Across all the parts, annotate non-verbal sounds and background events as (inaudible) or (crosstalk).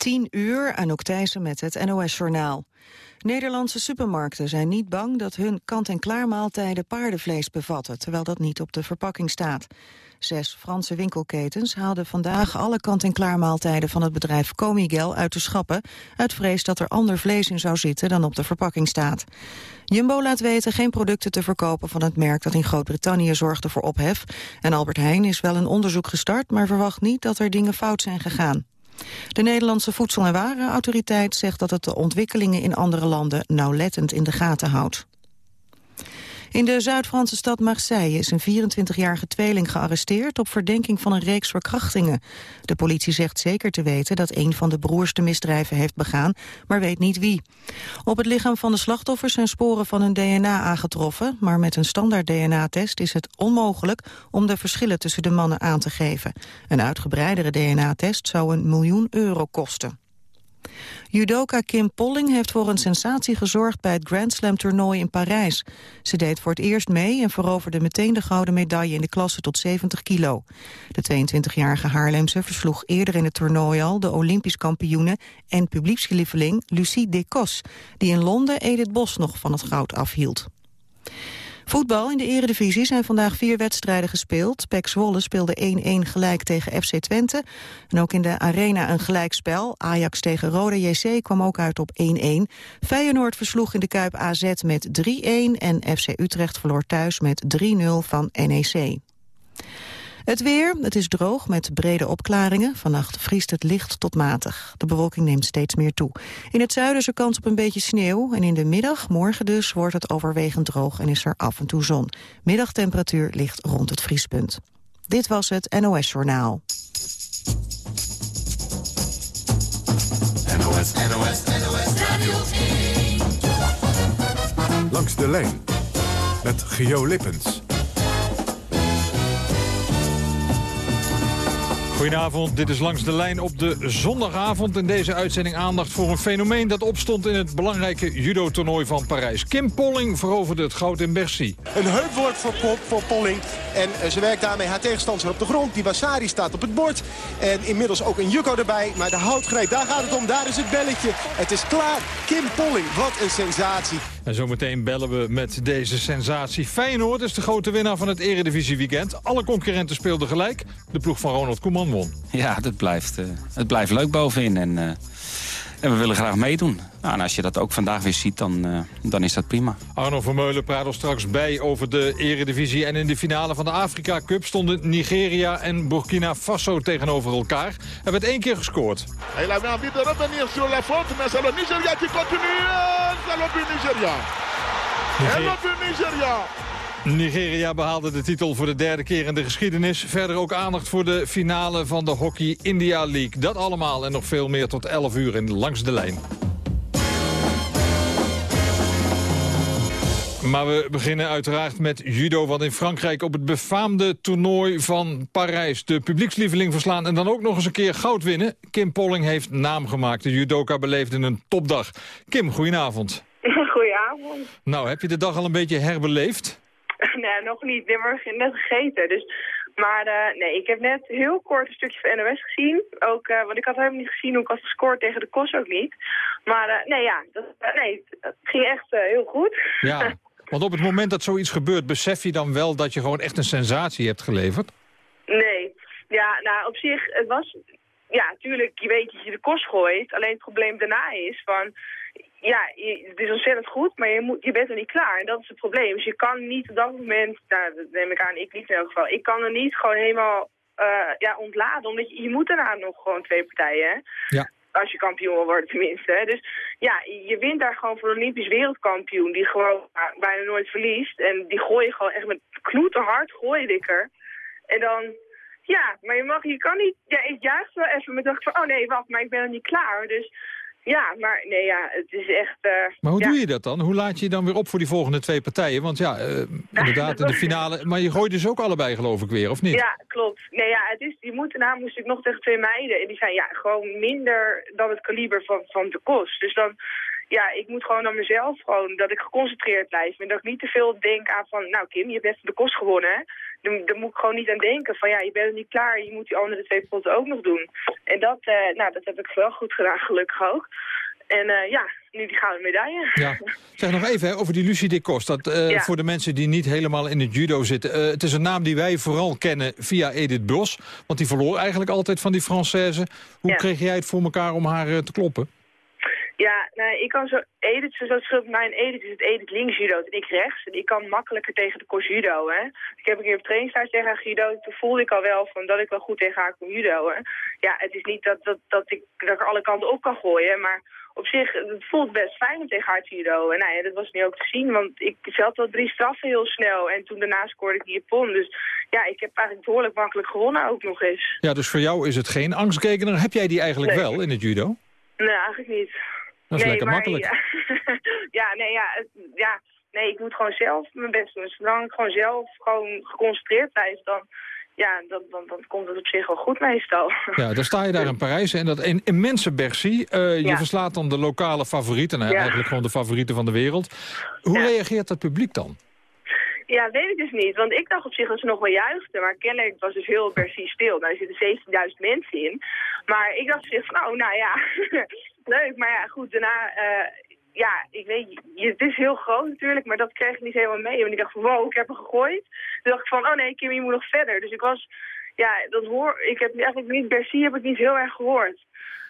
10 uur, Anouk Thijssen met het NOS-journaal. Nederlandse supermarkten zijn niet bang dat hun kant-en-klaar maaltijden paardenvlees bevatten, terwijl dat niet op de verpakking staat. Zes Franse winkelketens haalden vandaag alle kant-en-klaar maaltijden van het bedrijf Comigel uit de schappen, uit vrees dat er ander vlees in zou zitten dan op de verpakking staat. Jumbo laat weten geen producten te verkopen van het merk dat in Groot-Brittannië zorgde voor ophef. En Albert Heijn is wel een onderzoek gestart, maar verwacht niet dat er dingen fout zijn gegaan. De Nederlandse Voedsel- en Warenautoriteit zegt dat het de ontwikkelingen in andere landen nauwlettend in de gaten houdt. In de Zuid-Franse stad Marseille is een 24-jarige tweeling gearresteerd op verdenking van een reeks verkrachtingen. De politie zegt zeker te weten dat een van de broers de misdrijven heeft begaan, maar weet niet wie. Op het lichaam van de slachtoffers zijn sporen van hun DNA aangetroffen, maar met een standaard DNA-test is het onmogelijk om de verschillen tussen de mannen aan te geven. Een uitgebreidere DNA-test zou een miljoen euro kosten. Judoka Kim Polling heeft voor een sensatie gezorgd bij het Grand Slam toernooi in Parijs. Ze deed voor het eerst mee en veroverde meteen de gouden medaille in de klasse tot 70 kilo. De 22-jarige Haarlemse versloeg eerder in het toernooi al de Olympisch kampioene en publiekslieveling Lucie Decos, die in Londen Edith Bos nog van het goud afhield. Voetbal in de eredivisie zijn vandaag vier wedstrijden gespeeld. PEC Zwolle speelde 1-1 gelijk tegen FC Twente. En ook in de Arena een gelijkspel. Ajax tegen Roda JC kwam ook uit op 1-1. Feyenoord versloeg in de Kuip AZ met 3-1 en FC Utrecht verloor thuis met 3-0 van NEC. Het weer, het is droog met brede opklaringen. Vannacht vriest het licht tot matig. De bewolking neemt steeds meer toe. In het zuiden is er kans op een beetje sneeuw. En in de middag, morgen dus, wordt het overwegend droog en is er af en toe zon. Middagtemperatuur ligt rond het vriespunt. Dit was het NOS Journaal. NOS, NOS, NOS Radio 1. Langs de lijn met Geo Lippens. Goedenavond, dit is Langs de Lijn op de zondagavond. In deze uitzending aandacht voor een fenomeen dat opstond in het belangrijke judo-toernooi van Parijs. Kim Polling veroverde het goud in Bercy. Een heupwoord voor, Polling. En eh, ze werkt daarmee haar tegenstander op de grond. Die Wasari staat op het bord. En inmiddels ook een Jukko erbij. Maar de houtgreep, daar gaat het om. Daar is het belletje. Het is klaar. Kim Polling, wat een sensatie. En zometeen bellen we met deze sensatie. Feyenoord is de grote winnaar van het Eredivisie weekend. Alle concurrenten speelden gelijk. De ploeg van Ronald Koeman won. Ja, dat blijft, uh, het blijft leuk bovenin. En, uh, en we willen graag meedoen. Nou, en als je dat ook vandaag weer ziet, dan, uh, dan is dat prima. Arno Vermeulen praat er straks bij over de eredivisie. En in de finale van de Afrika Cup stonden Nigeria en Burkina Faso tegenover elkaar. Er werd één keer gescoord. Hij avait envie de revenir sur la faute, mais c'est le Nigeria qui continue. C'est le Nigeria. Le Nigeria. Nigeria behaalde de titel voor de derde keer in de geschiedenis. Verder ook aandacht voor de finale van de Hockey India League. Dat allemaal en nog veel meer tot 11 uur in Langs de Lijn. Maar we beginnen uiteraard met judo, wat in Frankrijk op het befaamde toernooi van Parijs de publiekslieveling verslaan en dan ook nog eens een keer goud winnen. Kim Polling heeft naam gemaakt. De judoka beleefde een topdag. Kim, goedenavond. (laughs) Goedenavond. Nou, heb je de dag al een beetje herbeleefd? Nog niet. Ik heb net gegeten. Dus, maar uh, nee, ik heb net heel kort een stukje van NOS gezien. Ook, uh, want ik had helemaal niet gezien hoe ik had gescoord tegen de Kos ook niet. Maar uh, nee, ja, dat, nee, het ging echt heel goed. Ja, want op het moment dat zoiets gebeurt, besef je dan wel dat je gewoon echt een sensatie hebt geleverd? Nee, ja, nou op zich, het was... Ja, natuurlijk, je weet dat je de kost gooit. Alleen het probleem daarna is van ja, het is ontzettend goed, maar je, moet, je bent er niet klaar. En dat is het probleem. Dus je kan niet op dat moment, nou, dat neem ik aan, ik niet in elk geval. Ik kan er niet gewoon helemaal uh, ja, ontladen, omdat je, je moet daarna nog gewoon twee partijen. Hè? Ja. Als je kampioen wil worden tenminste. Hè? Dus ja, je wint daar gewoon voor een Olympisch wereldkampioen die gewoon nou, bijna nooit verliest. En die gooi je gewoon echt met knoeten hard, gooi je dikker. En dan, ja, maar je mag, je kan niet, ja, ik juich wel even met dacht van, oh nee, wacht, maar ik ben er niet klaar. Dus ja, maar nee, ja, het is echt... Uh, maar hoe ja. doe je dat dan? Hoe laat je je dan weer op voor die volgende twee partijen? Want ja, uh, (laughs) inderdaad, in de finale... Maar je gooit dus ook allebei, geloof ik, weer, of niet? Ja, klopt. Nee, ja, het is, die moeten na moest ik nog tegen twee meiden. En die zijn ja, gewoon minder dan het kaliber van, van de kost. Dus dan... Ja, ik moet gewoon aan mezelf gewoon, dat ik geconcentreerd blijf. En dat ik niet te veel denk aan van, nou Kim, je hebt net de kost gewonnen, hè? Daar, moet ik gewoon niet aan denken. Van ja, je bent er niet klaar, je moet die andere twee potten ook nog doen. En dat, uh, nou, dat heb ik wel goed gedaan, gelukkig ook. En uh, ja, nu die gouden medaille. Ja. Zeg nog even hè, over die Lucie de Kost. Dat, uh, ja. Voor de mensen die niet helemaal in het judo zitten. Uh, het is een naam die wij vooral kennen via Edith Bos. Want die verloor eigenlijk altijd van die Française. Hoe ja. kreeg jij het voor elkaar om haar te kloppen? Ja, nou, ik kan zo... Edith, zo scheelt mij en Edith is het Edith links judo en ik rechts. En ik kan makkelijker tegen de kos judo, hè. Ik heb een keer op trainingshuis tegen haar judo. Toen voelde ik al wel van dat ik wel goed tegen haar kon judo, hè. Ja, het is niet dat, dat, dat, ik, dat ik alle kanten op kan gooien, maar op zich, het voelt best fijn om tegen haar te judo. En nou ja, dat was nu ook te zien, want ik zat wel drie straffen heel snel. En toen daarna scoorde ik die Japon. Dus ja, ik heb eigenlijk behoorlijk makkelijk gewonnen ook nog eens. Ja, dus voor jou is het geen angstkekener. Heb jij die eigenlijk nee. wel in het judo? Nee, eigenlijk niet. Dat is nee, lekker maar, makkelijk. Ja, (laughs) ja nee, ja, het, ja, nee, ik moet gewoon zelf mijn best doen. Zolang ik gewoon zelf gewoon geconcentreerd blijf, dan, ja, dan, dan, dan komt het op zich wel goed meestal. Ja, dan sta je daar in Parijs en dat een immense Bercy. Uh, je Ja. verslaat dan de lokale favorieten, nou, Ja. eigenlijk gewoon de favorieten van de wereld. Hoe Ja. reageert het publiek dan? Ja, weet ik dus niet. Want ik dacht op zich dat ze nog wel juichten. Maar kennelijk was dus heel Bercy stil. Nou, er zitten 17.000 mensen in. Maar ik dacht op zich van, oh, nou ja, (laughs) leuk. Maar ja, goed, daarna... eh, ja, ik weet, je, het is heel groot natuurlijk, maar dat kreeg ik niet helemaal mee. Want ik dacht van, wow, ik heb hem gegooid. Toen dacht ik van, oh nee, Kim, je moet nog verder. Dus ik was, ja, dat hoor, ik heb eigenlijk niet, Bercy heb ik niet heel erg gehoord.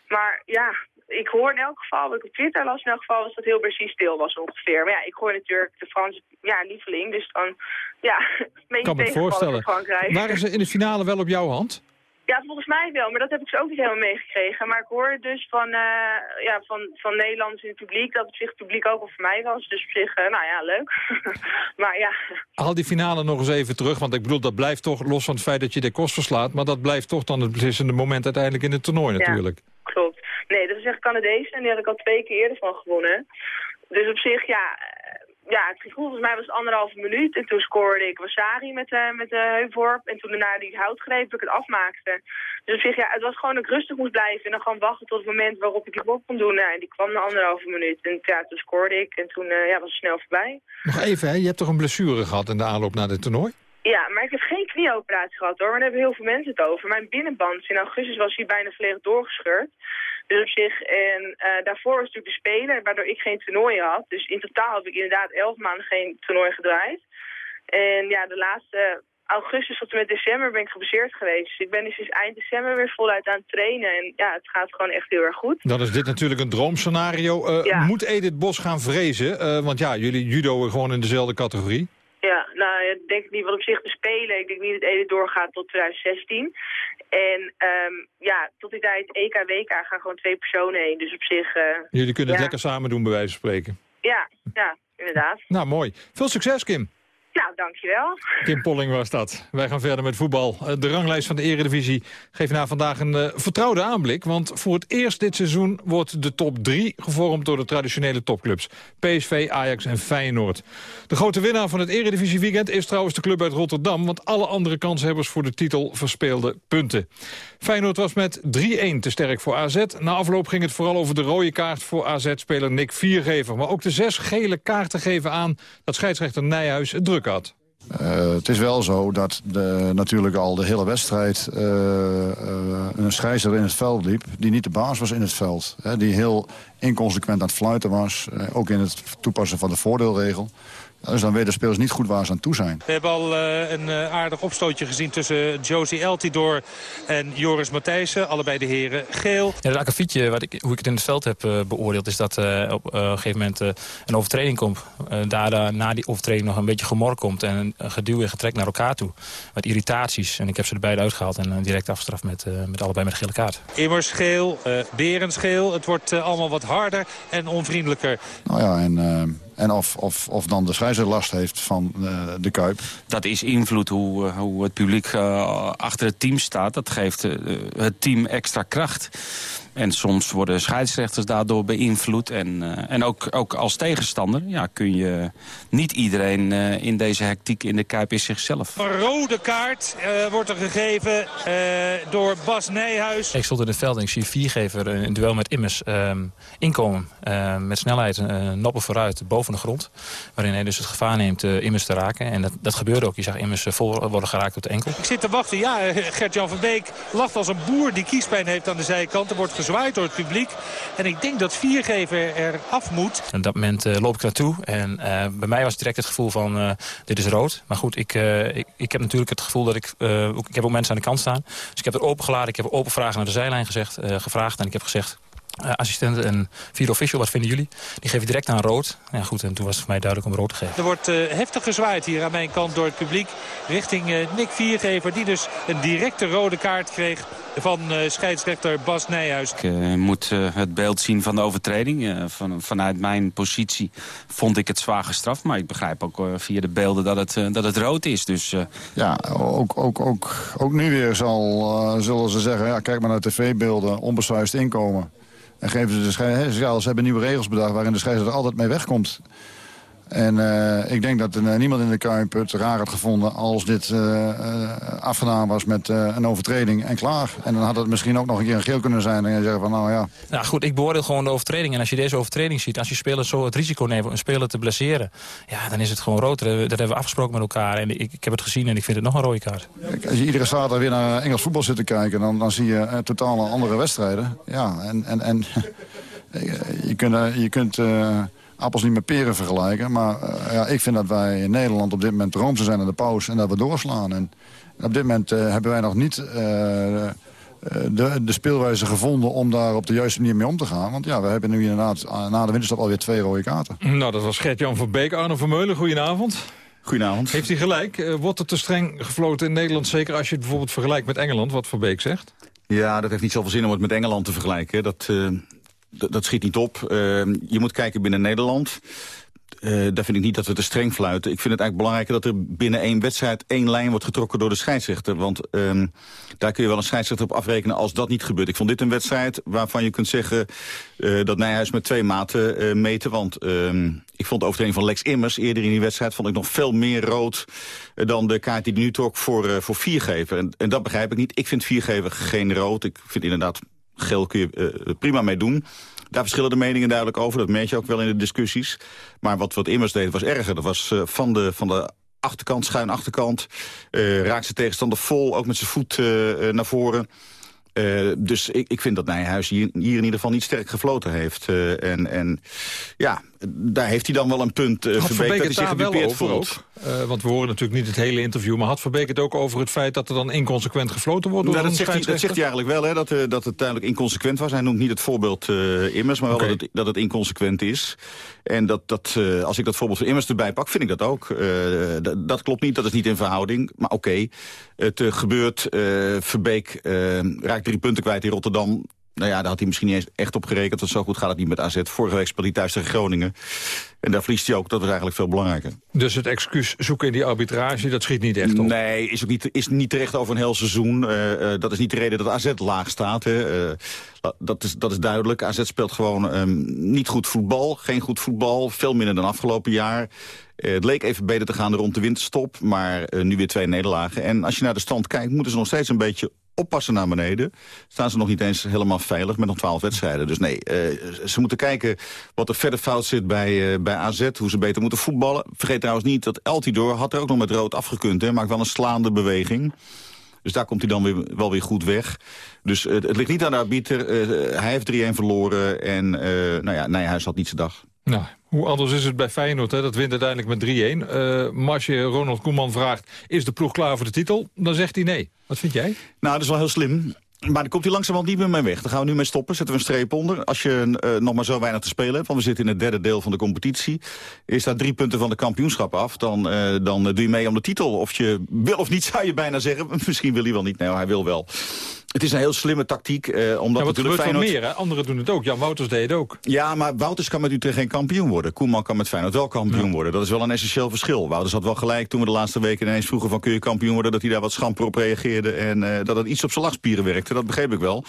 Maar ja, ik hoor in elk geval, wat ik op Twitter las in elk geval, was dat heel Bercy stil was ongeveer. Maar ja, ik hoor natuurlijk de Franse ja, lieveling, dus dan, ja, (laughs) een beetje kan me het voorstellen. in Frankrijk. Waren ze in de finale wel op jouw hand? Ja, volgens mij wel, maar dat heb ik ze ook niet helemaal meegekregen. Maar ik hoor dus van, eh, ja, van, van Nederlanders in het publiek dat het zich het publiek ook wel voor mij was. Dus op zich, eh, nou ja, leuk. (laughs) maar ja, Haal die finale nog eens even terug, want ik bedoel, dat blijft toch, los van het feit dat je de kost verslaat, maar dat blijft toch dan het beslissende moment uiteindelijk in het toernooi Ja. natuurlijk. klopt. Nee, dat is echt Canadees en die had ik al twee keer eerder van gewonnen. Dus op zich, ja, ja, het gevoel volgens mij was anderhalve minuut. En toen scoorde ik Wasari met, eh met de heuvorp. En toen daarna die houtgreep, ik het afmaakte. Dus op zich, ja, het was gewoon dat ik rustig moest blijven. En dan gewoon wachten tot het moment waarop ik die blok kon doen. Nou, en die kwam na anderhalve minuut. En ja, toen scoorde ik. En toen eh, ja, was het snel voorbij. Nog even, hè? je hebt toch een blessure gehad in de aanloop naar dit toernooi? Ja, maar ik heb geen knieoperatie gehad hoor. Maar daar hebben heel veel mensen het over. Mijn binnenband in augustus was hij bijna volledig doorgescheurd. Zich, en eh, daarvoor was natuurlijk de Spelen, waardoor ik geen toernooien had. Dus in totaal heb ik inderdaad elf maanden geen toernooi gedraaid. En ja, de laatste augustus tot en met december ben ik geblesseerd geweest. Dus ik ben dus sinds eind december weer voluit aan het trainen. En ja, het gaat gewoon echt heel erg goed. Dan is dit natuurlijk een droomscenario. Eh, Ja. Moet Edith Bos gaan vrezen? Eh, want ja, jullie judo gewoon in dezelfde categorie. Ja, nou, ik denk niet wat op zich te spelen. Ik denk niet dat Edith doorgaat tot 2016. En ehm, ja, tot die tijd EK, WK gaan gewoon twee personen heen. Dus op zich, eh, Jullie kunnen het lekker samen doen, bij wijze van spreken. ja, ja, inderdaad. Nou, mooi. Veel succes, Kim. Nou, dankjewel. Kim Polling was dat. Wij gaan verder met voetbal. Eh, De ranglijst van de Eredivisie geeft na vandaag een eh, vertrouwde aanblik. Want voor het eerst dit seizoen wordt de top 3 gevormd door de traditionele topclubs. PSV, Ajax en Feyenoord. De grote winnaar van het Eredivisie weekend is trouwens de club uit Rotterdam. Want alle andere kanshebbers voor de titel verspeelden punten. Feyenoord was met 3-1 te sterk voor AZ. Na afloop ging het vooral over de rode kaart voor AZ-speler Nick Viergever. Maar ook de zes gele kaarten geven aan dat scheidsrechter Nijhuis het druk Uh, het is wel zo dat de, natuurlijk al de hele wedstrijd uh, uh, een scheidsrechter in het veld liep... die niet de baas was in het veld. Hè, die heel inconsequent aan het fluiten was. eh, ook in het toepassen van de voordeelregel. Dus dan weten de spelers niet goed waar ze aan toe zijn. We hebben al uh, een uh, aardig opstootje gezien tussen Josie Eltidoor en Joris Matthijssen. Allebei de heren geel. Ja, het akkefietje, wat ik, hoe ik het in het veld heb uh, beoordeeld... is dat op een gegeven moment een overtreding komt. daarna na die overtreding nog een beetje gemor komt... en een geduw en getrek naar elkaar toe. Wat irritaties. En ik heb ze er beide uitgehaald en direct afgestraft met, met allebei met een gele kaart. Immers geel, Berens geel. Het wordt allemaal wat harder en onvriendelijker. Nou ja, en... En of, of, of dan de scheidsrechter last heeft van uh, de Kuip. Dat is invloed hoe, uh, hoe het publiek uh, achter het team staat. Dat geeft het team extra kracht. En soms worden scheidsrechters daardoor beïnvloed. En, uh, en ook, ook als tegenstander ja, kun je niet iedereen uh, in deze hectiek in de Kuip is zichzelf. Een rode kaart uh, wordt er gegeven door Bas Nijhuis. Ik stond in het veld en ik zie viergever in een duel met Immers um, inkomen. met snelheid een noppen vooruit boven de grond. Waarin hij dus het gevaar neemt Immers te raken. En dat, dat gebeurde ook. Je zag Immers vol worden geraakt op de enkel. Ik zit te wachten. Ja, Gert-Jan van Beek lacht als een boer die kiespijn heeft aan de zijkant. Er wordt gezwaaid door het publiek. En ik denk dat viergever er af moet. En op dat moment uh, loop ik naartoe. En uh, bij mij was direct het gevoel van uh, dit is rood. Maar goed, ik, ik, ik, heb natuurlijk het gevoel dat ik... Ik heb ook mensen aan de kant staan. Dus ik heb er opengeladen. Ik heb open vragen naar de zijlijn gezegd, gevraagd. En ik heb gezegd, uh, assistent en vier official, wat vinden jullie? Die geven direct aan rood. Ja, goed, en toen was het voor mij duidelijk om rood te geven. Er wordt uh, heftig gezwaaid hier aan mijn kant door het publiek. Richting uh, Nick Viergever, die dus een directe rode kaart kreeg van scheidsrechter Bas Nijhuis. Ik moet het beeld zien van de overtreding. Van, vanuit mijn positie vond ik het zwaar gestraft. Maar ik begrijp ook via de beelden dat het, dat het rood is. Dus, Ja, ook, ook, ook, ook nu weer zal, zullen ze zeggen... Ja, kijk maar naar tv-beelden, onbesuist inkomen. En geven ze de scheidsrechter, ze hebben nieuwe regels bedacht waarin de scheidsrechter altijd mee wegkomt. En uh, ik denk dat uh, niemand in de Kuip het raar had gevonden als dit uh, afgedaan was met een overtreding en klaar. En dan had het misschien ook nog een keer een geel kunnen zijn. En je zeggen van nou ja. Nou goed, ik beoordeel gewoon de overtreding. En als je deze overtreding ziet, als je speler zo het risico neemt om een speler te blesseren. Ja, dan is het gewoon rood. Dat hebben we afgesproken met elkaar. En ik, ik heb het gezien en ik vind het nog een rode kaart. Als je iedere zaterdag weer naar Engels voetbal zit te kijken, dan, dan zie je totaal andere wedstrijden. Ja, en, en, en (laughs) je kunt... Je kunt appels niet met peren vergelijken. Maar uh, ja, ik vind dat wij in Nederland op dit moment roomser zijn aan de pauze... en dat we doorslaan. En op dit moment uh, hebben wij nog niet uh, de, de speelwijze gevonden... om daar op de juiste manier mee om te gaan. Want ja, we hebben nu inderdaad na de winterstop alweer twee rode kaarten. Nou, dat was Gert-Jan van Beek. Arno Vermeulen, goedenavond. Goedenavond. Heeft hij gelijk? wordt er te streng gefloten in Nederland? Zeker als je het bijvoorbeeld vergelijkt met Engeland, wat Van Beek zegt? Ja, dat heeft niet zoveel zin om het met Engeland te vergelijken. Dat dat schiet niet op. Uh, je moet kijken binnen Nederland. Uh, daar vind ik niet dat we te streng fluiten. Ik vind het eigenlijk belangrijker dat er binnen één wedstrijd... één lijn wordt getrokken door de scheidsrechter. Want uh, daar kun je wel een scheidsrechter op afrekenen als dat niet gebeurt. Ik vond dit een wedstrijd waarvan je kunt zeggen... Uh, dat Nijhuis met twee maten meten. Want ehm, ik vond de overtreding van Lex Immers eerder in die wedstrijd... vond ik nog veel meer rood dan de kaart die hij nu trok voor, voor viergever. En, en dat begrijp ik niet. Ik vind viergever geen rood. Ik vind inderdaad geel kun je uh, prima mee doen. Daar verschillen de meningen duidelijk over. Dat merk je ook wel in de discussies. Maar wat, wat Immers deed was erger. Dat was uh, van, de, van de achterkant, schuin achterkant. Uh, raakt zijn tegenstander vol, ook met zijn voet naar voren. Dus ik, ik vind dat Nijhuis hier, in ieder geval niet sterk gefloten heeft. En, en ja, daar heeft hij dan wel een punt uh, had Verbeek, dat hij zich gedupeerd voelt. Uh, want we horen natuurlijk niet het hele interview... maar had Verbeek het ook over het feit dat er dan inconsequent gefloten wordt? Door nou, dat, zegt hij, dat zegt hij eigenlijk wel, hè, dat, uh, dat het duidelijk inconsequent was. Hij noemt niet het voorbeeld Immers, maar wel dat, het, dat het inconsequent is. En dat, dat, als ik dat voorbeeld van Immers erbij pak, vind ik dat ook. dat klopt niet, dat is niet in verhouding. Maar oké, okay, het gebeurt. Verbeek raakt drie punten kwijt in Rotterdam nou ja, daar had hij misschien niet eens echt op gerekend. Want zo goed gaat het niet met AZ. Vorige week speelde hij thuis tegen Groningen. En daar verliest hij ook. Dat was eigenlijk veel belangrijker. Dus het excuus zoeken in die arbitrage, dat schiet niet echt op? Nee, is, ook niet, is niet terecht over een heel seizoen. Uh, uh, dat is niet de reden dat AZ laag staat. Hè. Uh, dat, is, dat is duidelijk. AZ speelt gewoon um, niet goed voetbal. Geen goed voetbal. Veel minder dan afgelopen jaar. het leek even beter te gaan rond de winterstop. Maar nu weer twee nederlagen. En als je naar de stand kijkt, moeten ze nog steeds een beetje oppassen naar beneden. Staan ze nog niet eens helemaal veilig met nog twaalf wedstrijden. Dus nee, uh, ze moeten kijken wat er verder fout zit bij, uh, bij AZ. Hoe ze beter moeten voetballen. Vergeet trouwens niet dat Eltidoor had er ook nog met rood afgekund. Hè, maakt wel een slaande beweging. Dus daar komt hij dan weer, wel weer goed weg. Dus het ligt niet aan de arbiter. hij heeft 3-1 verloren. En nou ja, Nijhuis had niet zijn dag. Nou, hoe anders is het bij Feyenoord? Hè? Dat wint uiteindelijk met 3-1. Uh, als je Ronald Koeman vraagt, is de ploeg klaar voor de titel? Dan zegt hij nee. Wat vind jij? Nou, dat is wel heel slim. Maar dan komt hij langzamerhand niet meer mee weg. Daar gaan we nu mee stoppen, zetten we een streep onder. Als je uh, nog maar zo weinig te spelen hebt, want we zitten in het derde deel van de competitie... is daar drie punten van de kampioenschap af, dan, uh, dan doe je mee om de titel. Of je wil of niet, (laughs) zou je bijna zeggen. Misschien wil hij wel niet, nee, hij wil wel. Het is een heel slimme tactiek. Eh, omdat ja, wat natuurlijk gebeurt Feyenoord... meer, hè? Anderen doen het ook. Jan Wouters deed het ook. Ja, maar Wouters kan met Utrecht geen kampioen worden. Koeman kan met Feyenoord wel kampioen worden. Dat is wel een essentieel verschil. Wouters had wel gelijk toen we de laatste weken ineens vroegen van... kun je kampioen worden, dat hij daar wat schamper op reageerde... en uh, dat het iets op zijn lachspieren werkte. Dat begreep ik wel.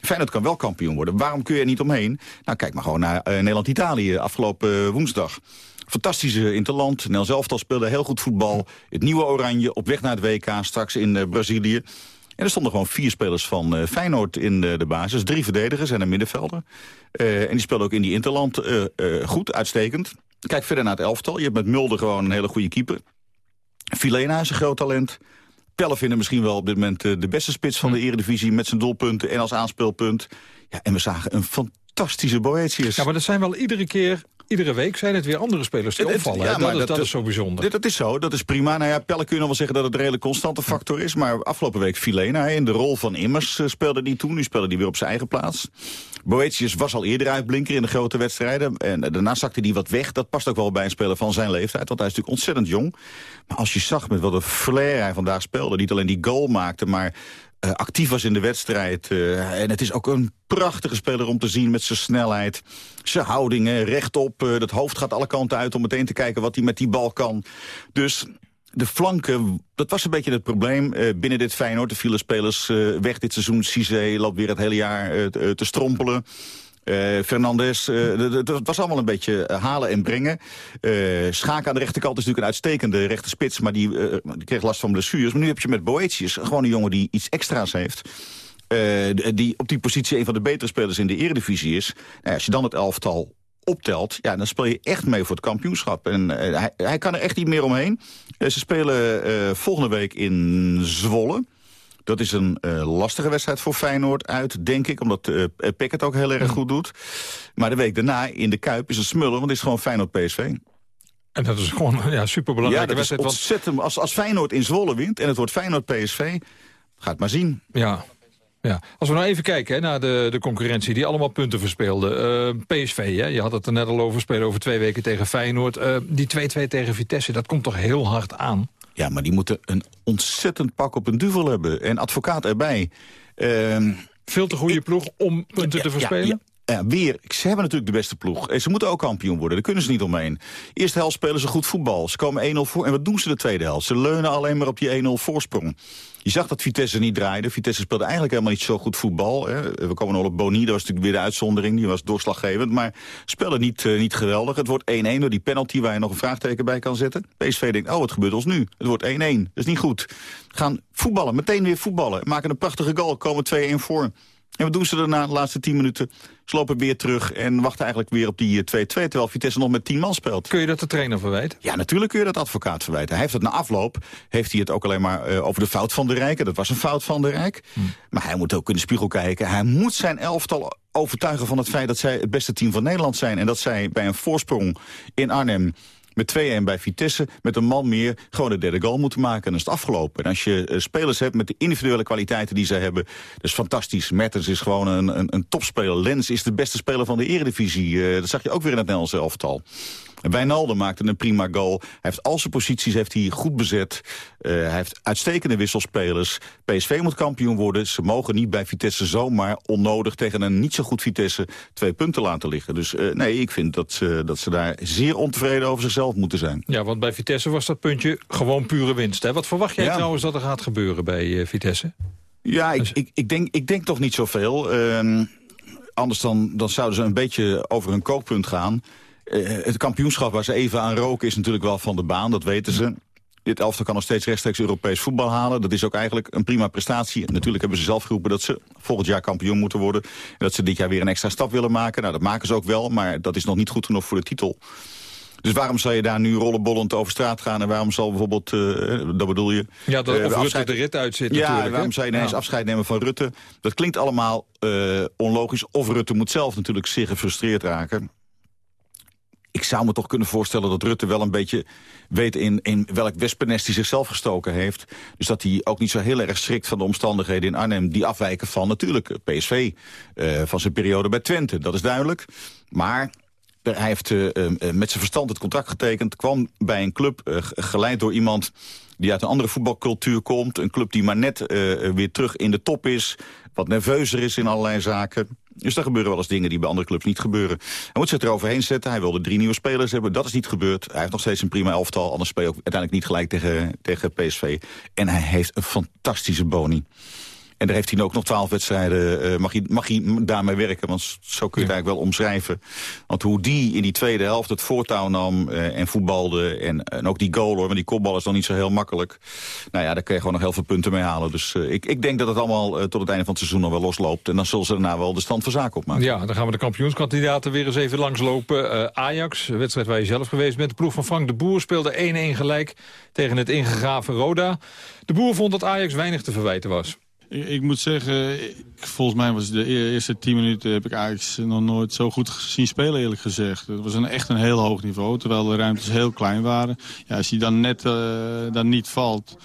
Feyenoord kan wel kampioen worden. Waarom kun je er niet omheen? Nou, kijk maar gewoon naar uh, Nederland-Italië afgelopen uh, woensdag. Fantastische interland. Nel zelftal speelde heel goed voetbal. Het nieuwe Oranje op weg naar het WK straks in uh, Brazilië. En er stonden gewoon vier spelers van uh, Feyenoord in de, de, basis. Drie verdedigers en een middenvelder. Uh, en die speelden ook in die interland uh, goed, uitstekend. Kijk verder naar het elftal. Je hebt met Mulder gewoon een hele goede keeper. Filena is een groot talent. Pelle vinden misschien wel op dit moment de beste spits van de eredivisie... met zijn doelpunten en als aanspeelpunt. Ja, en we zagen een fantastische Boetius. Ja, maar dat zijn wel iedere keer Iedere week zijn het weer andere spelers die opvallen. Ja, dat, dat, dat, is zo bijzonder. Dat is zo, dat is prima. Nou ja, Pelle kun je nog wel zeggen dat het een redelijk constante factor is. Maar afgelopen week Filena in de rol van Immers uh, speelde die toen. Nu speelde die weer op zijn eigen plaats. Boetius was al eerder uitblinker in de grote wedstrijden. En daarna zakte hij wat weg. Dat past ook wel bij een speler van zijn leeftijd. Want hij is natuurlijk ontzettend jong. Maar als je zag met wat een flair hij vandaag speelde. Niet alleen die goal maakte, maar uh, actief was in de wedstrijd. Uh, en het is ook een prachtige speler om te zien met zijn snelheid. Zijn houdingen, rechtop. Uh, dat hoofd gaat alle kanten uit om meteen te kijken wat hij met die bal kan. Dus de flanken, dat was een beetje het probleem binnen dit Feyenoord. Er vielen spelers weg dit seizoen. Cizé loopt weer het hele jaar te strompelen. Uh, Fernandes, uh, het was allemaal een beetje halen en brengen. Uh, Schaak aan de rechterkant is natuurlijk een uitstekende rechte spits... maar die, die kreeg last van blessures. Maar nu heb je met Boetius gewoon een jongen die iets extra's heeft... die op die positie een van de betere spelers in de eredivisie is. Nou, als je dan het elftal optelt, ja, dan speel je echt mee voor het kampioenschap. En hij, hij, kan er echt niet meer omheen. ze spelen volgende week in Zwolle. Dat is een uh, lastige wedstrijd voor Feyenoord uit, denk ik. Omdat uh, Peck het ook heel erg goed doet. Maar de week daarna in de Kuip is het smullen, want het is gewoon Feyenoord-PSV. En dat is gewoon ja, superbelangrijk. Ja, dat is ontzettend. Als, als Feyenoord in Zwolle wint en het wordt Feyenoord-PSV, gaat maar zien. Ja, ja. Als we nou even kijken hè, naar de, de concurrentie die allemaal punten verspeelde. Uh, PSV, hè, je had het er net al over, spelen over twee weken tegen Feyenoord. Uh, die 2-2 tegen Vitesse, dat komt toch heel hard aan? Ja, maar die moeten een ontzettend pak op een duvel hebben. En advocaat erbij. Uh, Veel te goede ploeg om punten ja, te verspelen? Ja, weer. Ze hebben natuurlijk de beste ploeg. Ze moeten ook kampioen worden. Daar kunnen ze niet omheen. Eerste helft spelen ze goed voetbal. Ze komen 1-0 voor. En wat doen ze de tweede helft? Ze leunen alleen maar op die 1-0 voorsprong. Je zag dat Vitesse niet draaide. Vitesse speelde eigenlijk helemaal niet zo goed voetbal. Hè. We komen nog op Boni, dat was natuurlijk weer de uitzondering. Die was doorslaggevend, maar speelde niet, uh, niet geweldig. Het wordt 1-1 door die penalty waar je nog een vraagteken bij kan zetten. PSV denkt, oh, wat gebeurt ons nu? Het wordt 1-1. Dat is niet goed. Gaan voetballen, meteen weer voetballen. Maken een prachtige goal, komen 2-1 voor. En wat doen ze daarna de laatste 10 minuten? Ze lopen weer terug en wachten eigenlijk weer op die 2-2... terwijl Vitesse nog met 10 man speelt. Kun je dat de trainer verwijten? Ja, natuurlijk kun je dat advocaat verwijten. Hij heeft het na afloop, heeft hij het ook alleen maar uh, over de fout van de Rijken. Dat was een fout van de Rijk. Hm. Maar hij moet ook in de spiegel kijken. Hij moet zijn elftal overtuigen van het feit dat zij het beste team van Nederland zijn. En dat zij bij een voorsprong in Arnhem met 2-1 bij Vitesse, met een man meer, gewoon de derde goal moeten maken. En dan is het afgelopen. En als je uh, spelers hebt met de individuele kwaliteiten die ze hebben, dat is fantastisch. Mertens is gewoon een, een, een topspeler. Lens is de beste speler van de eredivisie. Uh, dat zag je ook weer in het Nederlandse elftal. Wijnaldum maakte een prima goal. Hij heeft al zijn posities heeft hij goed bezet. Uh, hij heeft uitstekende wisselspelers. PSV moet kampioen worden. Ze mogen niet bij Vitesse zomaar onnodig tegen een niet zo goed Vitesse twee punten laten liggen. Dus uh, nee, ik vind dat ze, dat ze daar zeer ontevreden over zichzelf moeten zijn. Ja, want bij Vitesse was dat puntje gewoon pure winst. Hè? Wat verwacht jij ja. trouwens dat er gaat gebeuren bij uh, Vitesse? Ja, ik, ik, ik, denk, ik denk toch niet zoveel. Uh, anders dan, dan zouden ze een beetje over een kookpunt gaan. Uh, het kampioenschap waar ze even aan roken is natuurlijk wel van de baan, dat weten ze. Dit elftal kan nog steeds rechtstreeks Europees voetbal halen. Dat is ook eigenlijk een prima prestatie. En natuurlijk hebben ze zelf geroepen dat ze volgend jaar kampioen moeten worden. En dat ze dit jaar weer een extra stap willen maken. Nou, dat maken ze ook wel, maar dat is nog niet goed genoeg voor de titel. Dus waarom zou je daar nu rollenbollend over straat gaan? En waarom zal bijvoorbeeld, uh, dat bedoel je... Ja, dat uh, of Rutte de rit uitzit ja, natuurlijk. waarom zou je ineens ja. afscheid nemen van Rutte? Dat klinkt allemaal uh, onlogisch. Of Rutte moet zelf natuurlijk zeer gefrustreerd raken ik zou me toch kunnen voorstellen dat Rutte wel een beetje weet in, in welk wespennest hij zichzelf gestoken heeft. Dus dat hij ook niet zo heel erg schrikt van de omstandigheden in Arnhem... die afwijken van natuurlijk PSV, uh, van zijn periode bij Twente. Dat is duidelijk. Maar hij heeft uh, met zijn verstand het contract getekend. Kwam bij een club, geleid door iemand die uit een andere voetbalcultuur komt. Een club die maar net weer terug in de top is. Wat nerveuzer is in allerlei zaken. Dus daar gebeuren wel eens dingen die bij andere clubs niet gebeuren. Hij moet zich eroverheen zetten. Hij wilde drie nieuwe spelers hebben. Dat is niet gebeurd. Hij heeft nog steeds een prima elftal. Anders speel je ook uiteindelijk niet gelijk tegen, tegen PSV. En hij heeft een fantastische boni. En daar heeft hij ook nog twaalf wedstrijden, uh, mag, hij, mag hij daarmee werken. Want zo kun je het eigenlijk wel omschrijven. Want hoe die in die tweede helft het voortouw nam uh, en voetbalde... En, en ook die goal, hoor, want die kopbal is dan niet zo heel makkelijk. Nou ja, daar kun je gewoon nog heel veel punten mee halen. Dus uh, ik, ik denk dat het allemaal tot het einde van het seizoen nog wel losloopt. En dan zullen ze daarna wel de stand van zaken opmaken. Ja, dan gaan we de kampioenskandidaten weer eens even langslopen. Ajax, wedstrijd waar je zelf geweest bent. De ploeg van Frank de Boer speelde 1-1 gelijk tegen het ingegraven Roda. De Boer vond dat Ajax weinig te verwijten was. Ik, ik, moet zeggen, volgens mij was de eerste tien minuten heb ik eigenlijk nog nooit zo goed zien spelen eerlijk gezegd. Het was een, echt een heel hoog niveau, terwijl de ruimtes heel klein waren. Ja, als hij dan net uh, dan niet valt,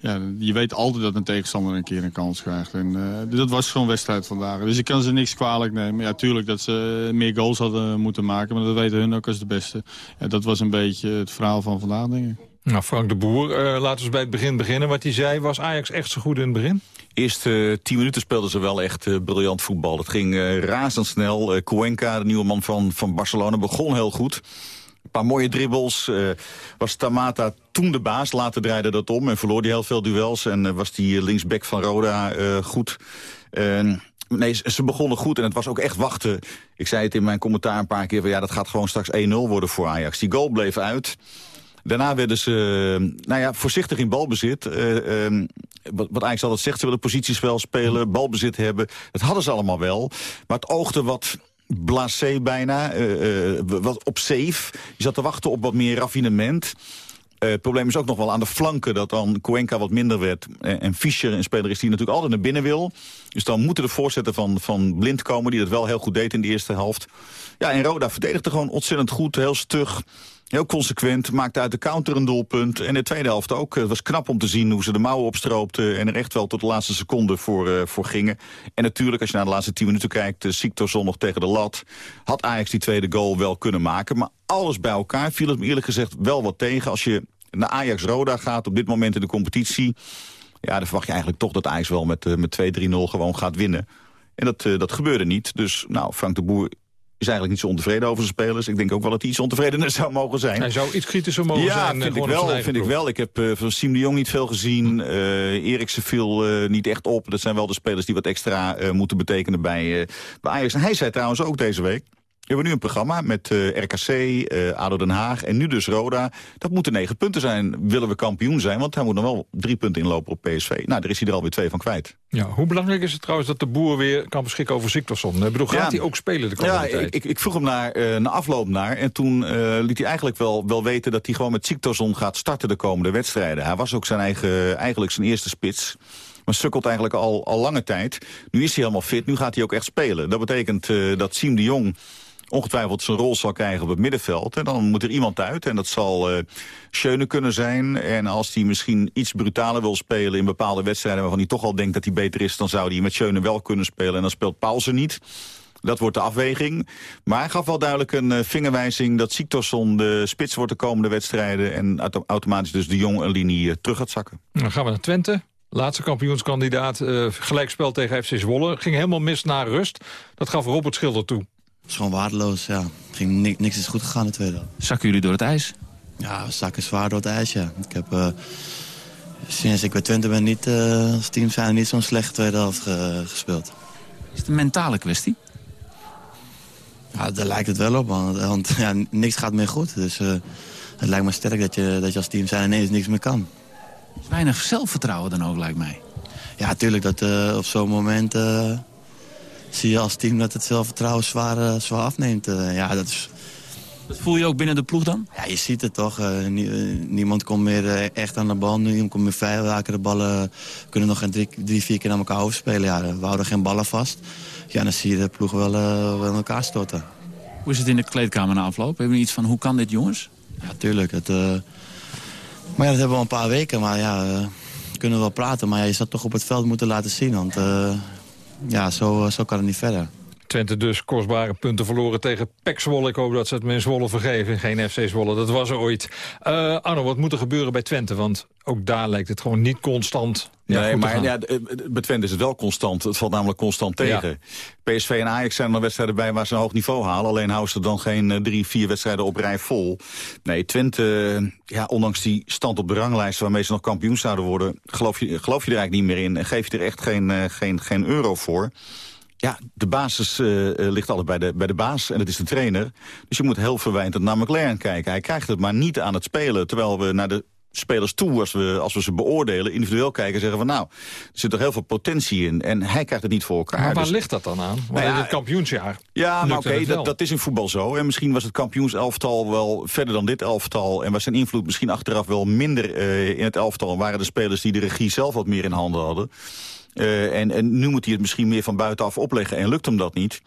ja, je weet altijd dat een tegenstander een keer een kans krijgt. En, uh, dat was gewoon wedstrijd vandaag. Dus ik kan ze niks kwalijk nemen. Ja, tuurlijk dat ze meer goals hadden moeten maken, maar dat weten hun ook als de beste. Ja, dat was een beetje het verhaal van vandaag, denk ik. Nou, Frank de Boer, laten we bij het begin beginnen. Wat hij zei, was Ajax echt zo goed in het begin? Eerste tien minuten speelden ze wel echt uh, briljant voetbal. Het ging uh, razendsnel. Uh, Cuenca, de nieuwe man van, van Barcelona, begon heel goed. Een paar mooie dribbles. was Tamata toen de baas. Later draaide dat om en verloor hij heel veel duels. En was die linksback van Roda goed. Nee, ze begonnen goed en het was ook echt wachten. Ik zei het in mijn commentaar een paar keer. Van, ja, dat gaat gewoon straks 1-0 worden voor Ajax. Die goal bleef uit. Daarna werden ze nou ja, voorzichtig in balbezit. Uh, um, wat, wat eigenlijk altijd zegt, ze willen positiespel spelen, balbezit hebben. Dat hadden ze allemaal wel. Maar het oogde wat blasé bijna, uh, wat op safe. Je zat te wachten op wat meer raffinement. Het probleem is ook nog wel aan de flanken dat dan Cuenca wat minder werd. En Fischer, een speler is die natuurlijk altijd naar binnen wil. Dus dan moeten de voorzetten van, van Blind komen, die dat wel heel goed deed in de eerste helft. Ja, en Roda verdedigde gewoon ontzettend goed, heel stug. Heel consequent, maakte uit de counter een doelpunt. En de tweede helft ook. Het was knap om te zien hoe ze de mouwen opstroopten... en er echt wel tot de laatste seconde voor, uh, voor gingen. En natuurlijk, als je naar de laatste tien minuten kijkt... Uh, Siktorsson nog tegen de lat... had Ajax die tweede goal wel kunnen maken. Maar alles bij elkaar viel het me eerlijk gezegd wel wat tegen. Als je naar Ajax-Roda gaat op dit moment in de competitie... ja, dan verwacht je eigenlijk toch dat Ajax wel met, uh, met 2-3-0 gewoon gaat winnen. En dat, dat gebeurde niet. Dus nou, Frank de Boer is eigenlijk niet zo ontevreden over zijn spelers. Ik denk ook wel dat hij iets ontevredener zou mogen zijn. Hij zou iets kritischer mogen ja, zijn. Ja, vind, ik wel, vind ik wel. Ik heb uh, van Siem de Jong niet veel gezien. Uh, Eriksen viel uh, niet echt op. Dat zijn wel de spelers die wat extra moeten betekenen bij, bij Ajax. En hij zei trouwens ook deze week... We hebben nu een programma met uh, RKC, uh, ADO Den Haag en nu dus Roda. Dat moeten negen punten zijn, willen we kampioen zijn. Want hij moet nog wel drie punten inlopen op PSV. Nou, daar is hij er alweer twee van kwijt. Ja, hoe belangrijk is het trouwens dat de boer weer kan beschikken over Siktorsson? Ik bedoel, gaat ja, hij ook spelen de komende ja, tijd? Ik, ik vroeg hem naar, uh, naar afloop naar. En toen liet hij eigenlijk wel, wel weten dat hij gewoon met Siktorsson gaat starten de komende wedstrijden. Hij was ook zijn eigen, eigenlijk zijn eerste spits maar sukkelt eigenlijk al, al lange tijd. Nu is hij helemaal fit, nu gaat hij ook echt spelen. Dat betekent uh, dat Siem de Jong ongetwijfeld zijn rol zal krijgen op het middenveld. En dan moet er iemand uit. En dat zal uh, Schöne kunnen zijn. En als hij misschien iets brutaler wil spelen in bepaalde wedstrijden... waarvan hij toch al denkt dat hij beter is... dan zou hij met Schöne wel kunnen spelen. En dan speelt Paulsen niet. Dat wordt de afweging. Maar hij gaf wel duidelijk een uh, vingerwijzing dat Siktorsson de spits wordt de komende wedstrijden. En auto automatisch dus de Jong een linie uh, terug gaat zakken. Dan gaan we naar Twente. Laatste kampioenskandidaat, uh, gelijkspel tegen FC Zwolle. Ging helemaal mis naar rust. Dat gaf Robert Schilder toe. Is gewoon waardeloos, ja. Ging, niks, niks is goed gegaan in de tweede helft. Zakken jullie door het ijs? Ja, we zakken zwaar door het ijs, ja. Ik heb uh, sinds ik bij Twente ben niet, uh, als team zijn niet zo'n slechte tweede helft ge, gespeeld. Is het een mentale kwestie? Ja, daar lijkt het wel op, want, want ja, niks gaat meer goed. Dus uh, het lijkt me sterk dat je, dat je als team zijn ineens niks meer kan. Is weinig zelfvertrouwen dan ook, lijkt mij. Ja, natuurlijk dat uh, op zo'n moment uh, zie je als team dat het zelfvertrouwen zwaar, uh, zwaar afneemt. ja, dat, is... dat voel je ook binnen de ploeg dan? Ja, je ziet het toch. niemand komt meer echt aan de bal. Niemand komt meer vrij raken. De ballen kunnen nog geen drie, drie vier keer naar elkaar overspelen. Ja, we houden geen ballen vast. Ja, dan zie je de ploeg wel, wel in elkaar storten. Hoe is het in de kleedkamer na afloop? Hebben we iets van hoe kan dit jongens? Ja, tuurlijk. Het, maar ja, dat hebben we al een paar weken. Maar ja, uh, kunnen we wel praten. Maar ja, je zou toch op het veld moeten laten zien. Want uh, ja, zo, zo kan het niet verder. Twente dus kostbare punten verloren tegen PEC Zwolle. Ik hoop dat ze het me in Zwolle vergeven. Geen FC Zwolle, dat was er ooit. Uh, Arno, wat moet er gebeuren bij Twente? Want ook daar lijkt het gewoon niet constant nee, maar ja, bij Twente is het wel constant. Het valt namelijk constant tegen. PSV en Ajax zijn er wedstrijden bij waar ze een hoog niveau halen. Alleen houden ze dan geen uh, drie, vier wedstrijden op rij vol. Nee, Twente, ja, ondanks die stand op de ranglijst... waarmee ze nog kampioen zouden worden... geloof je, geloof je er eigenlijk niet meer in. En geef je er echt geen, uh, geen, geen euro voor. Ja, de basis uh, ligt altijd bij de, bij de baas en dat is de trainer. Dus je moet heel verwijtend naar McLaren kijken. Hij krijgt het maar niet aan het spelen, terwijl we naar de spelers toe, als we, als we ze beoordelen, individueel kijken en zeggen van nou, er zit toch heel veel potentie in. En hij krijgt het niet voor elkaar. Maar waar dus- ligt dat dan aan? Want nou ja, het kampioensjaar. Ja, maar oké, dat, dat is in voetbal zo. En misschien was het kampioenselftal wel verder dan dit elftal. En was zijn invloed misschien achteraf wel minder uh, in het elftal. En waren de spelers die de regie zelf wat meer in handen hadden. Uh, en, en nu moet hij het misschien meer van buitenaf opleggen en lukt hem dat niet.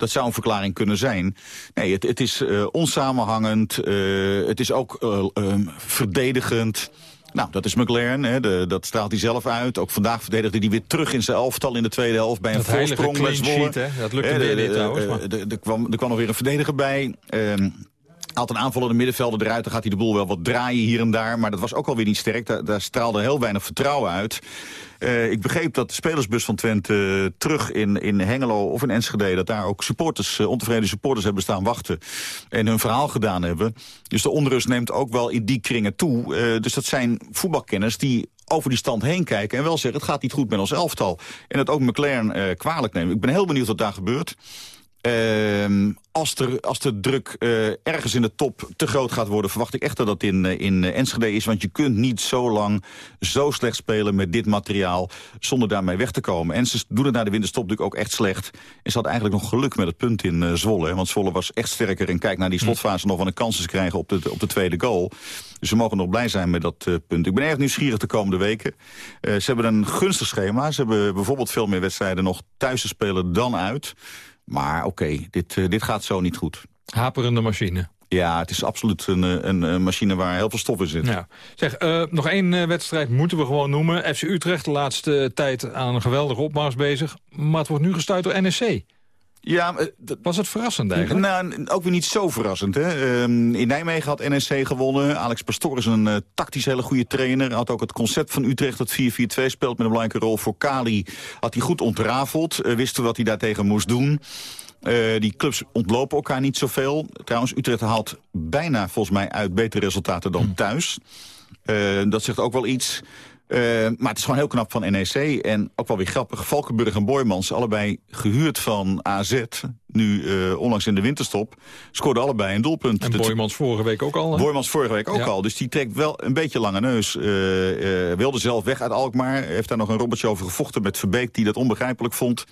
Dat zou een verklaring kunnen zijn. Nee, het, het is uh, onsamenhangend. Uh, het is ook uh, verdedigend. Nou, dat is McLaren, hè, de, dat straalt hij zelf uit. Ook vandaag verdedigde hij weer terug in zijn elftal in de tweede helft... bij een voorsprong met Zwolle. Dat lukte weer niet trouwens. Er kwam, er kwam nog weer een verdediger bij. Uh, haalt een aanvallende middenvelder eruit. Dan gaat hij de boel wel wat draaien hier en daar. Maar dat was ook alweer niet sterk. Daar, straalde heel weinig vertrouwen uit. Uh, ik begreep dat de spelersbus van Twente uh, terug in, in Hengelo of in Enschede... dat daar ook supporters, uh, ontevreden supporters hebben staan wachten... en hun verhaal gedaan hebben. Dus de onrust neemt ook wel in die kringen toe. dus dat zijn voetbalkenners die over die stand heen kijken... en wel zeggen, het gaat niet goed met ons elftal. En dat ook McLaren kwalijk nemen. Ik ben heel benieuwd wat daar gebeurt. Uh, als, er, als de druk uh, ergens in de top te groot gaat worden... verwacht ik echt dat dat in, uh, in Enschede is. Want je kunt niet zo lang zo slecht spelen met dit materiaal... zonder daarmee weg te komen. En ze doen het na de winterstop natuurlijk ook echt slecht. En ze had eigenlijk nog geluk met het punt in uh, Zwolle. Hè, want Zwolle was echt sterker. En kijk naar die slotfase nog van een kansen krijgen op de, op de tweede goal. Dus ze mogen nog blij zijn met dat punt. Ik ben erg nieuwsgierig de komende weken. ze hebben een gunstig schema. Ze hebben bijvoorbeeld veel meer wedstrijden nog thuis te spelen dan uit... Maar oké, dit, uh, dit gaat zo niet goed. Haperende machine. Ja, het is absoluut een, een, een, machine waar heel veel stof in zit. Ja. Zeg, uh, nog één uh, wedstrijd moeten we gewoon noemen. FC Utrecht de laatste tijd aan een geweldige opmars bezig. Maar het wordt nu gestuurd door NSC. Ja, Was het verrassend eigenlijk? Nou, ook weer niet zo verrassend. Hè? Um, in Nijmegen had NSC gewonnen. Alex Pastoor is een uh, tactisch hele goede trainer. Had ook het concept van Utrecht dat 4-4-2 speelt met een belangrijke rol voor Kali. Had hij goed ontrafeld. Uh, wist wat hij daartegen moest doen. Uh, die clubs ontlopen elkaar niet zoveel. Trouwens, Utrecht haalt bijna volgens mij uit betere resultaten dan hm. thuis. Uh, dat zegt ook wel iets. Uh, maar het is gewoon heel knap van NEC. En ook wel weer grappig. Valkenburg en Boymans, allebei gehuurd van AZ. Nu uh, onlangs in de winterstop. Scoorden allebei een doelpunt. En Boymans vorige week ook al. Hè? Boymans vorige week ook ja. al. Dus die trekt wel een beetje lange neus. Uh, wilde zelf weg uit Alkmaar. Heeft daar nog een robbertje over gevochten met Verbeek. Die dat onbegrijpelijk vond.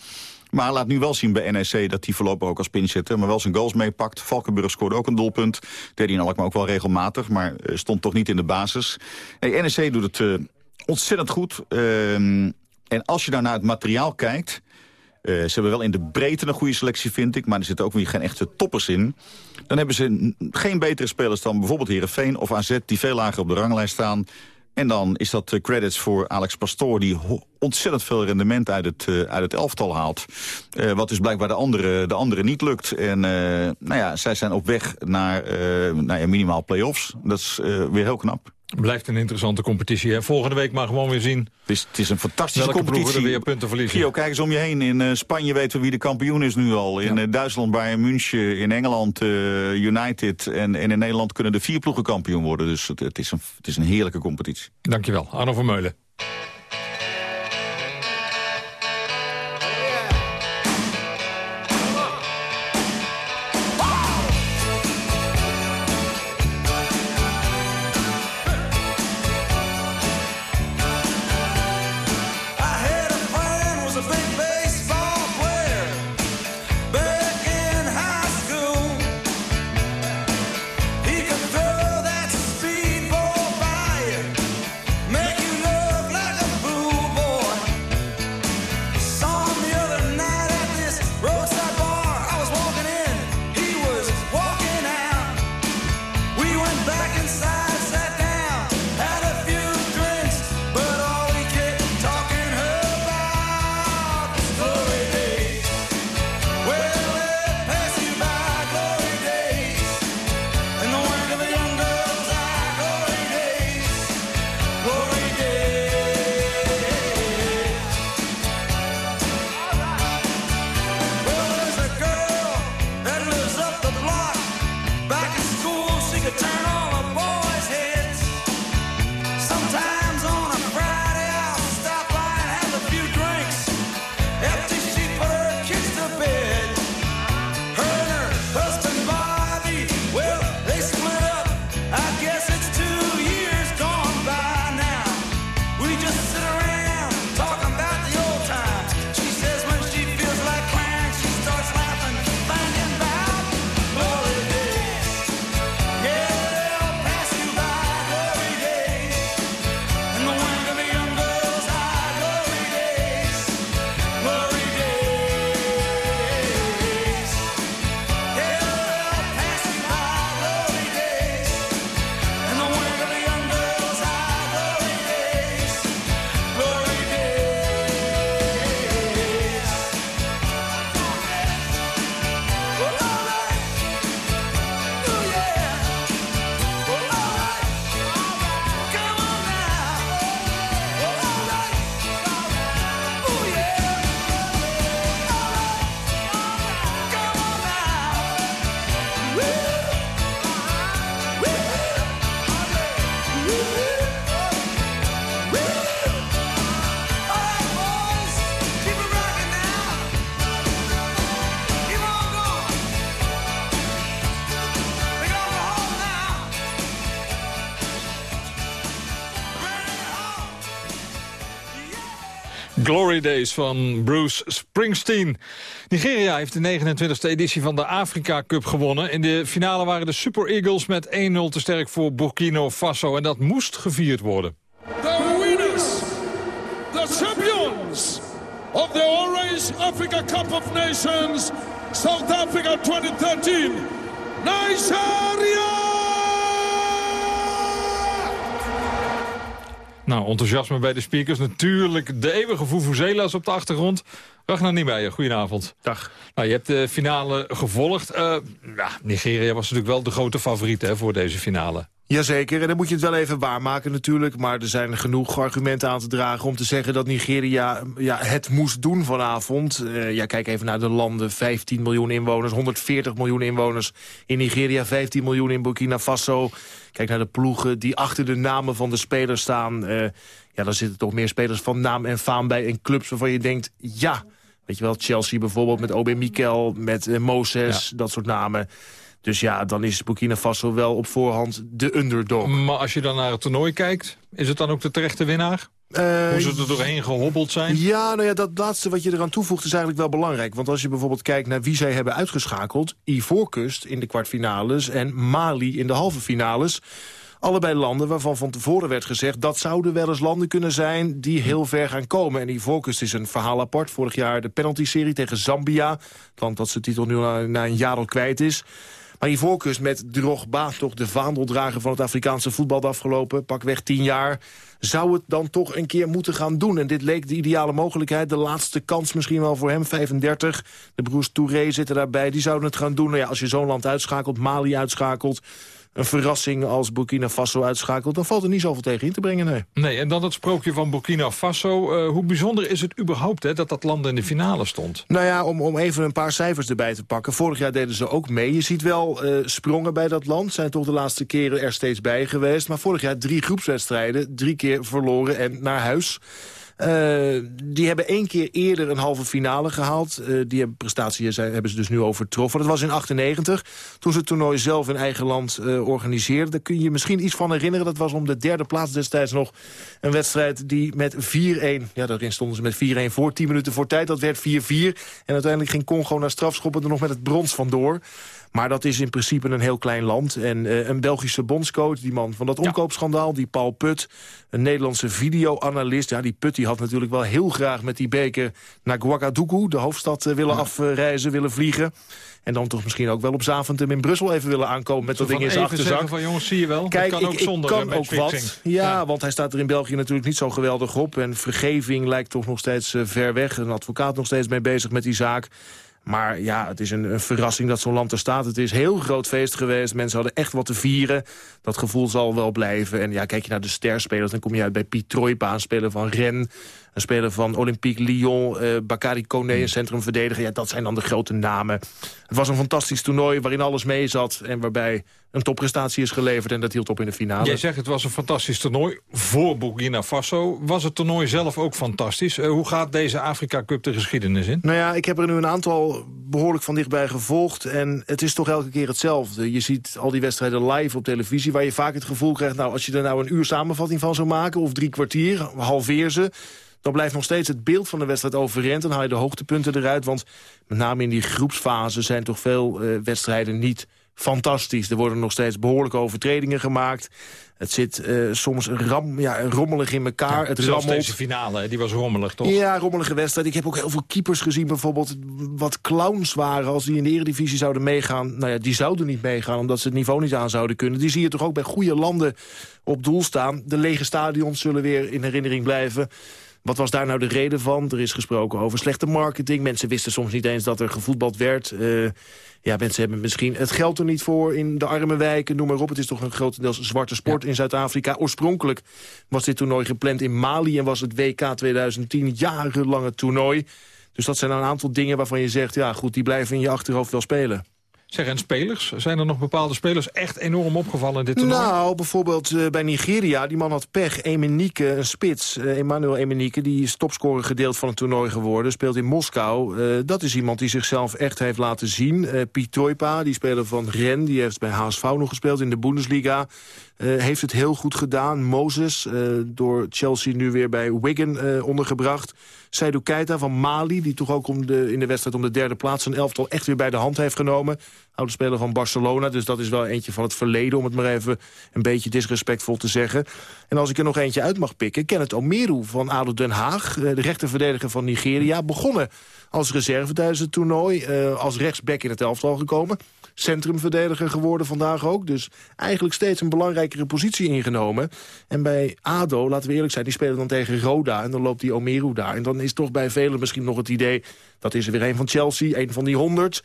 Maar laat nu wel zien bij NEC dat hij voorlopig ook als pinchitter... maar wel zijn goals meepakt. Valkenburg scoorde ook een doelpunt. Deed hij in Alkmaar ook wel regelmatig, maar stond toch niet in de basis. Hey, NEC doet het ontzettend goed. Uh, en als je nou naar het materiaal kijkt... Uh, ze hebben wel in de breedte een goede selectie, vind ik. Maar er zitten ook weer geen echte toppers in. Dan hebben ze geen betere spelers dan bijvoorbeeld Herenveen of AZ... die veel lager op de ranglijst staan. En dan is dat uh, credits voor Alex Pastoor... die ontzettend veel rendement uit het, uh, uit het elftal haalt. Wat dus blijkbaar de andere, de andere niet lukt. En nou ja, zij zijn op weg naar ja, minimaal play-offs. Dat is weer heel knap. Blijft een interessante competitie. Hè? Volgende week maar gewoon weer zien. Het is, het is een fantastische Welke competitie. er weer punten verliezen. Gio, kijk eens om je heen. In uh, Spanje weten we wie de kampioen is nu al. In ja. uh, Duitsland Bayern München. In Engeland uh, United. En, en, in Nederland kunnen de vier ploegen kampioen worden. Dus het, het, is, een, het is een heerlijke competitie. Dankjewel. Arno van Meulen. Glory Days van Bruce Springsteen. Nigeria heeft de 29e editie van de Afrika Cup gewonnen. In de finale waren de Super Eagles met 1-0 te sterk voor Burkina Faso. En dat moest gevierd worden. The winners, the champions of the Orange Africa Cup of Nations, South Africa 2013, Nigeria! Nou, enthousiasme bij de speakers. Natuurlijk de eeuwige Vuvuzela's op de achtergrond. Ragnar Niemeyer, goedenavond. Dag. Nou, je hebt de finale gevolgd. Uh, ja, Nigeria was natuurlijk wel de grote favoriet hè, voor deze finale. Jazeker, en dan moet je het wel even waarmaken natuurlijk. Maar er zijn genoeg argumenten aan te dragen om te zeggen dat Nigeria ja, het moest doen vanavond. Uh, ja, kijk even naar de landen. 15 miljoen inwoners, 140 miljoen inwoners in Nigeria, 15 miljoen in Burkina Faso. Kijk naar de ploegen die achter de namen van de spelers staan. Uh, ja, daar zitten toch meer spelers van naam en faam bij. En clubs waarvan je denkt, ja, weet je wel, Chelsea bijvoorbeeld met Obe Mikel, met uh, Moses, dat soort namen. Dus ja, dan is Burkina Faso wel op voorhand de underdog. Maar als je dan naar het toernooi kijkt, is het dan ook de terechte winnaar? Uh, Hoe ze er doorheen gehobbeld zijn? Ja, nou ja, dat laatste wat je eraan toevoegt is eigenlijk wel belangrijk. Want als je bijvoorbeeld kijkt naar wie zij hebben uitgeschakeld... Ivoorkust in de kwartfinales en Mali in de halve finales... Allebei landen waarvan van tevoren werd gezegd... dat zouden wel eens landen kunnen zijn die heel ver gaan komen. En Ivoorkust is een verhaal apart. Vorig jaar de penalty-serie tegen Zambia. Het land dat zijn titel nu na, na een jaar al kwijt is. Maar Ivoorkust met Drogba, toch de vaandeldrager van het Afrikaanse voetbal de afgelopen pakweg tien jaar, zou het dan toch een keer moeten gaan doen. En dit leek de ideale mogelijkheid, de laatste kans misschien wel voor hem, 35. De broers Touré zitten daarbij, die zouden het gaan doen. Nou ja, als je zo'n land uitschakelt, Mali uitschakelt een verrassing als Burkina Faso uitschakelt... dan valt er niet zoveel tegen in te brengen, nee. Nee, en dan het sprookje van Burkina Faso. Uh, hoe bijzonder is het überhaupt hè, dat dat land in de finale stond? Nou ja, om, om even een paar cijfers erbij te pakken. Vorig jaar deden ze ook mee. Je ziet wel uh, sprongen bij dat land. Zijn toch de laatste keren er steeds bij geweest. Maar vorig jaar drie groepswedstrijden. Drie keer verloren en naar huis. Uh, die hebben één keer eerder een halve finale gehaald. Uh, die prestatie hebben ze dus nu overtroffen. Dat was in 98, toen ze het toernooi zelf in eigen land uh, organiseerden. Daar kun je je misschien iets van herinneren. Dat was om de derde plaats destijds nog een wedstrijd die met 4-1... ja, daarin stonden ze met 4-1 voor, 10 minuten voor tijd. Dat werd 4-4. En uiteindelijk ging Congo naar strafschoppen er nog met het brons vandoor. Maar dat is in principe een heel klein land. En uh, een Belgische bondscoach, die man van dat omkoopschandaal, die Paul Put... een Nederlandse videoanalist. Ja, die Put die had natuurlijk wel heel graag met die beker naar Ouagadougou... de hoofdstad uh, willen ja. afreizen, willen vliegen. En dan toch misschien ook wel op Zaventem in Brussel even willen aankomen... met dat ding in zijn achterzak. van jongens, zie je wel. Kijk, kan ik, ook zonder ik kan ook wat. Ja, ja, want hij staat er in België natuurlijk niet zo geweldig op. En vergeving lijkt toch nog steeds uh, ver weg. Een advocaat nog steeds mee bezig met die zaak. Maar ja, het is een, verrassing dat zo'n land er staat. Het is heel groot feest geweest. Mensen hadden echt wat te vieren. Dat gevoel zal wel blijven. En ja, kijk je naar de sterspelers, dan kom je uit bij Piet Troipa, een speler van Rennes. Een speler van Olympique Lyon, uh, Bakary Koné, een centrumverdediger. Ja, dat zijn dan de grote namen. Het was een fantastisch toernooi waarin alles mee zat... en waarbij een topprestatie is geleverd en dat hield op in de finale. Jij zegt het was een fantastisch toernooi voor Burkina Faso. Was het toernooi zelf ook fantastisch? Uh, hoe gaat deze Afrika Cup de geschiedenis in? Nou ja, ik heb er nu een aantal behoorlijk van dichtbij gevolgd... en het is toch elke keer hetzelfde. Je ziet al die wedstrijden live op televisie... waar je vaak het gevoel krijgt... nou, als je er nou een uur samenvatting van zou maken... of drie kwartier, halveer ze dan blijft nog steeds het beeld van de wedstrijd overeind. Dan haal je de hoogtepunten eruit. Want met name in die groepsfase zijn toch veel uh, wedstrijden niet fantastisch. Er worden nog steeds behoorlijke overtredingen gemaakt. Het zit uh, soms ram, ja, rommelig in elkaar. Ja, het rammelt. deze finale, die was rommelig, toch? Ja, rommelige wedstrijd. Ik heb ook heel veel keepers gezien bijvoorbeeld... wat clowns waren als die in de eredivisie zouden meegaan. Nou ja, die zouden niet meegaan omdat ze het niveau niet aan zouden kunnen. Die zie je toch ook bij goede landen op doel staan. De lege stadions zullen weer in herinnering blijven. Wat was daar nou de reden van? Er is gesproken over slechte marketing. Mensen wisten soms niet eens dat er gevoetbald werd. Uh, ja, mensen hebben misschien het geld er niet voor in de arme wijken, noem maar op. Het is toch een grotendeels zwarte sport ja. in Zuid-Afrika. Oorspronkelijk was dit toernooi gepland in Mali... en was het WK 2010 jarenlange toernooi. Dus dat zijn een aantal dingen waarvan je zegt... ja, goed, die blijven in je achterhoofd wel spelen. Zeg, en spelers? Zijn er nog bepaalde spelers echt enorm opgevallen in dit toernooi? Nou, bijvoorbeeld uh, bij Nigeria. Die man had pech. Emenike, een spits. Uh, Emmanuel Emenike, die is topscorer gedeeld van het toernooi geworden. Speelt in Moskou. Uh, dat is iemand die zichzelf echt heeft laten zien. Piet Toipa, die speler van Ren. Die heeft bij HSV nog gespeeld in de Bundesliga. Uh, heeft het heel goed gedaan. Moses, uh, door Chelsea nu weer bij Wigan uh, ondergebracht. Seydou Keita van Mali, die toch ook om de, in de wedstrijd om de derde plaats... een elftal echt weer bij de hand heeft genomen. Oude speler van Barcelona, dus dat is wel eentje van het verleden... om het maar even een beetje disrespectvol te zeggen. En als ik er nog eentje uit mag pikken... Kenneth Omeru van ADO Den Haag, de rechterverdediger van Nigeria... begonnen als reserve tijdens het toernooi, als rechtsback in het elftal gekomen centrumverdediger geworden vandaag ook. Dus eigenlijk steeds een belangrijkere positie ingenomen. En bij ADO, laten we eerlijk zijn, die spelen dan tegen Roda... en dan loopt die Omeru daar. En dan is toch bij velen misschien nog het idee... dat is er weer een van Chelsea, een van die honderd...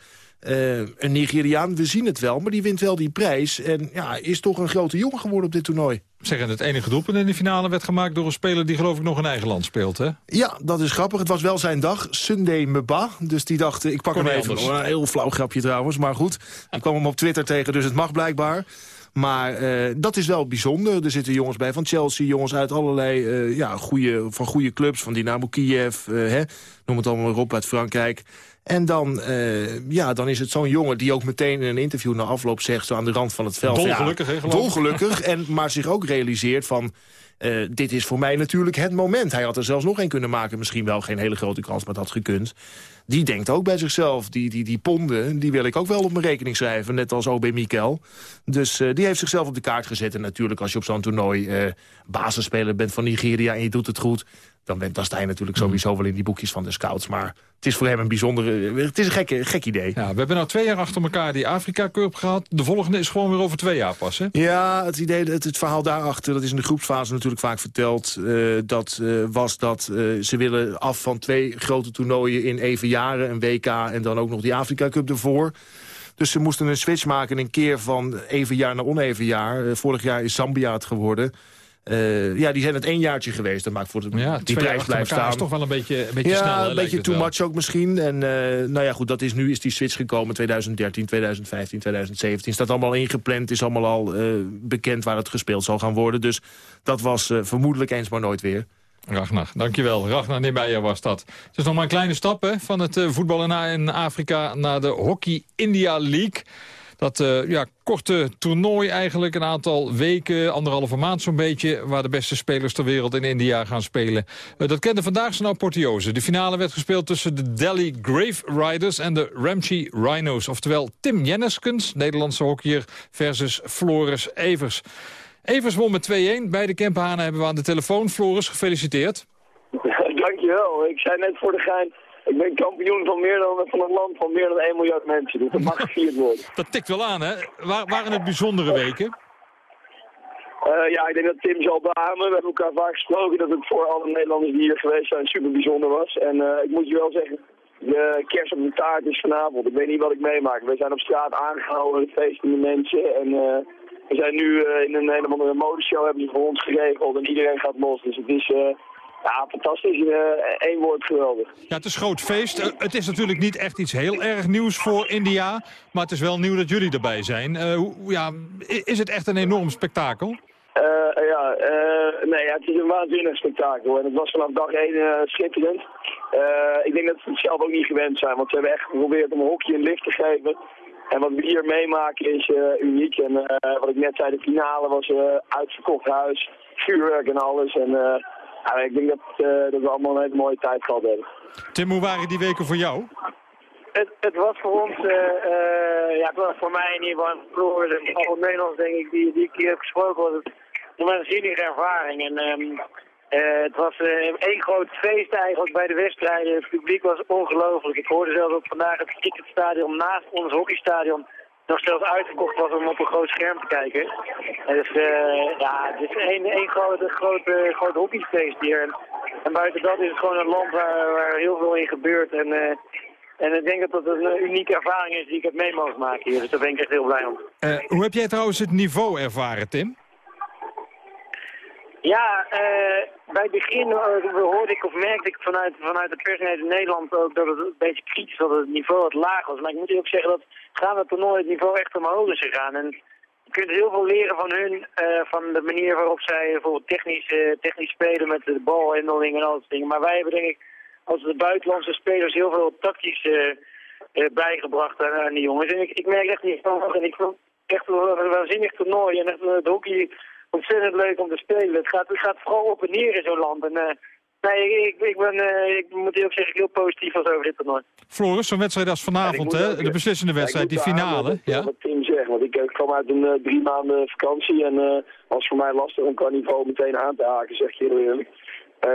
Uh, een Nigeriaan, we zien het wel, maar die wint wel die prijs. En ja, is toch een grote jongen geworden op dit toernooi. Zeggen, het enige doelpunt in de finale werd gemaakt door een speler die geloof ik nog in eigen land speelt, hè? Ja, dat is grappig. Het was wel zijn dag, Sunday Meba. Dus die dacht, ik pak hem even. Oh, een heel flauw grapje trouwens, maar goed. Ik kwam hem op Twitter tegen, dus het mag blijkbaar. Maar uh, dat is wel bijzonder. Er zitten jongens bij van Chelsea, jongens uit allerlei uh, ja, goede, van goede clubs. Van Dynamo Kiev, hè, noem het allemaal maar op, uit Frankrijk. En dan, uh, ja, dan is het zo'n jongen die ook meteen in een interview na afloop zegt... zo aan de rand van het veld. Dolgelukkig, ja, Dolgelukkig, en, maar zich ook realiseert van... Uh, dit is voor mij natuurlijk het moment. Hij had er zelfs nog één kunnen maken. Misschien wel geen hele grote kans, maar dat had gekund. Die denkt ook bij zichzelf. Die, die, die ponden, die wil ik ook wel op mijn rekening schrijven. Net als OB Mikel. Dus uh, die heeft zichzelf op de kaart gezet. En natuurlijk als je op zo'n toernooi uh, basisspeler bent van Nigeria... en je doet het goed, dan, sta je natuurlijk sowieso wel in die boekjes van de scouts. Maar het is voor hem een bijzondere... Het is een gek, gek idee. Ja, we hebben nou twee jaar achter elkaar die Afrika Cup gehad. De volgende is gewoon weer over twee jaar pas, hè? Ja, het, idee, het, het verhaal daarachter, dat is in de groepsfase natuurlijk vaak verteld. Uh, dat uh, was dat uh, ze willen af van twee grote toernooien in even jaren. Een WK en dan ook nog die Afrika Cup ervoor. Dus ze moesten een switch maken een keer van even jaar naar oneven jaar. vorig jaar is Zambia het geworden. Uh, ja, die zijn het één jaartje geweest. Dat maakt voor de, ja, die prijs blijft staan. is toch wel een beetje, een beetje ja, snel. Ja, een beetje too much ook misschien. En uh, nou ja, goed, dat is nu is die switch gekomen. 2013, 2015, 2017. Staat allemaal ingepland. Is allemaal al uh, bekend waar het gespeeld zal gaan worden. Dus dat was vermoedelijk eens maar nooit weer. Ragnar, dankjewel. Ragnar Niemeyer was dat. Het is nog maar een kleine stap hè, van het voetballen in Afrika naar de Hockey India League. Dat uh, ja, korte toernooi eigenlijk, een aantal weken, anderhalve maand zo'n beetje... waar de beste spelers ter wereld in India gaan spelen. Uh, dat kende vandaag zijn apotheose. De finale werd gespeeld tussen de Delhi Grave Riders en de Ramchi Rhinos. Oftewel Tim Jenneskens, Nederlandse hockeyer, versus Floris Evers. Evers won met 2-1. Beide Kemphanen hebben we aan de telefoon. Floris, gefeliciteerd. (laughs) Dankjewel. Ik zei net voor de gein ik ben kampioen van, meer dan, van een land van meer dan 1 miljard mensen. Dus dat mag (laughs) gevierd worden. Dat tikt wel aan, hè? Waar, waren het bijzondere weken? Uh, ja, ik denk dat Tim zal beamen. We hebben elkaar vaak gesproken dat het voor alle Nederlanders die hier geweest zijn super bijzonder was. En uh, ik moet je wel zeggen, de kerst op de taart is vanavond. Ik weet niet wat ik meemaak. We zijn op straat aangehouden, feestende mensen. En uh, we zijn nu in een hele andere modeshow, hebben ze voor ons geregeld. En iedereen gaat los. Dus het is ja, fantastisch. Eén uh, woord geweldig. Ja, het is groot feest. Uh, het is natuurlijk niet echt iets heel erg nieuws voor India. Maar het is wel nieuw dat jullie erbij zijn. Hoe, ja, is het echt een enorm spektakel? ja, nee, ja, het is een waanzinnig spektakel. En het was vanaf dag één schitterend. ik denk dat ze het zelf ook niet gewend zijn. Want ze hebben echt geprobeerd om een hokje een licht te geven. En wat we hier meemaken is uniek. En wat ik net zei, de finale was uitverkocht huis. Vuurwerk en alles. En ja, ik denk dat, uh, dat we allemaal een hele mooie tijd gehad hebben. Tim, hoe waren die weken voor jou? Het, het was voor ons, uh, uh, ja, het was voor mij in ieder geval en al Nederlands denk ik, die, die ik hier heb gesproken, was het een waanzinnige ervaring. En um, het was één groot feest eigenlijk bij de wedstrijden. Het publiek was ongelooflijk. Ik hoorde zelfs ook vandaag het cricketstadion naast ons hockeystadion nog zelfs uitgekocht was om op een groot scherm te kijken. En dus uh, ja, het is één, één grote, grote, hockeyfeest hier. En, en, buiten dat is het gewoon een land waar, waar heel veel in gebeurt. En, uh, en ik denk dat dat een unieke ervaring is die ik heb mee mogen maken hier. Dus daar ben ik echt heel blij om. Uh, hoe heb jij trouwens het niveau ervaren, Tim? Ja, bij het begin hoorde ik of merkte ik vanuit, vanuit de personeel in Nederland ook dat het een beetje kritisch was, dat het niveau wat laag was. Maar ik moet ook zeggen dat gaan het toernooi het niveau echt omhoog is gegaan. En je kunt heel veel leren van hun, uh, van de manier waarop zij bijvoorbeeld technisch, uh, technisch spelen met de balhandeling en al dat dingen. Maar wij hebben denk ik als de buitenlandse spelers heel veel tactisch uh, bijgebracht aan, die jongens. En ik, ik merk echt niet van, en ik vond echt een waanzinnig toernooi. En echt het hockey ontzettend leuk om te spelen. Het gaat, het gaat vooral op en neer in zo'n land. En, nee, ik, ik, ben, uh, ik moet ook zeggen, heel positief was over dit toernooi. Floris, zo'n wedstrijd als vanavond, hè? De beslissende wedstrijd, die finale. Ja, wat Tim zegt, want ik, ik kwam uit een uh, drie maanden vakantie en uh, was voor mij lastig om qua niveau meteen aan te haken, zeg je heel eerlijk. Uh,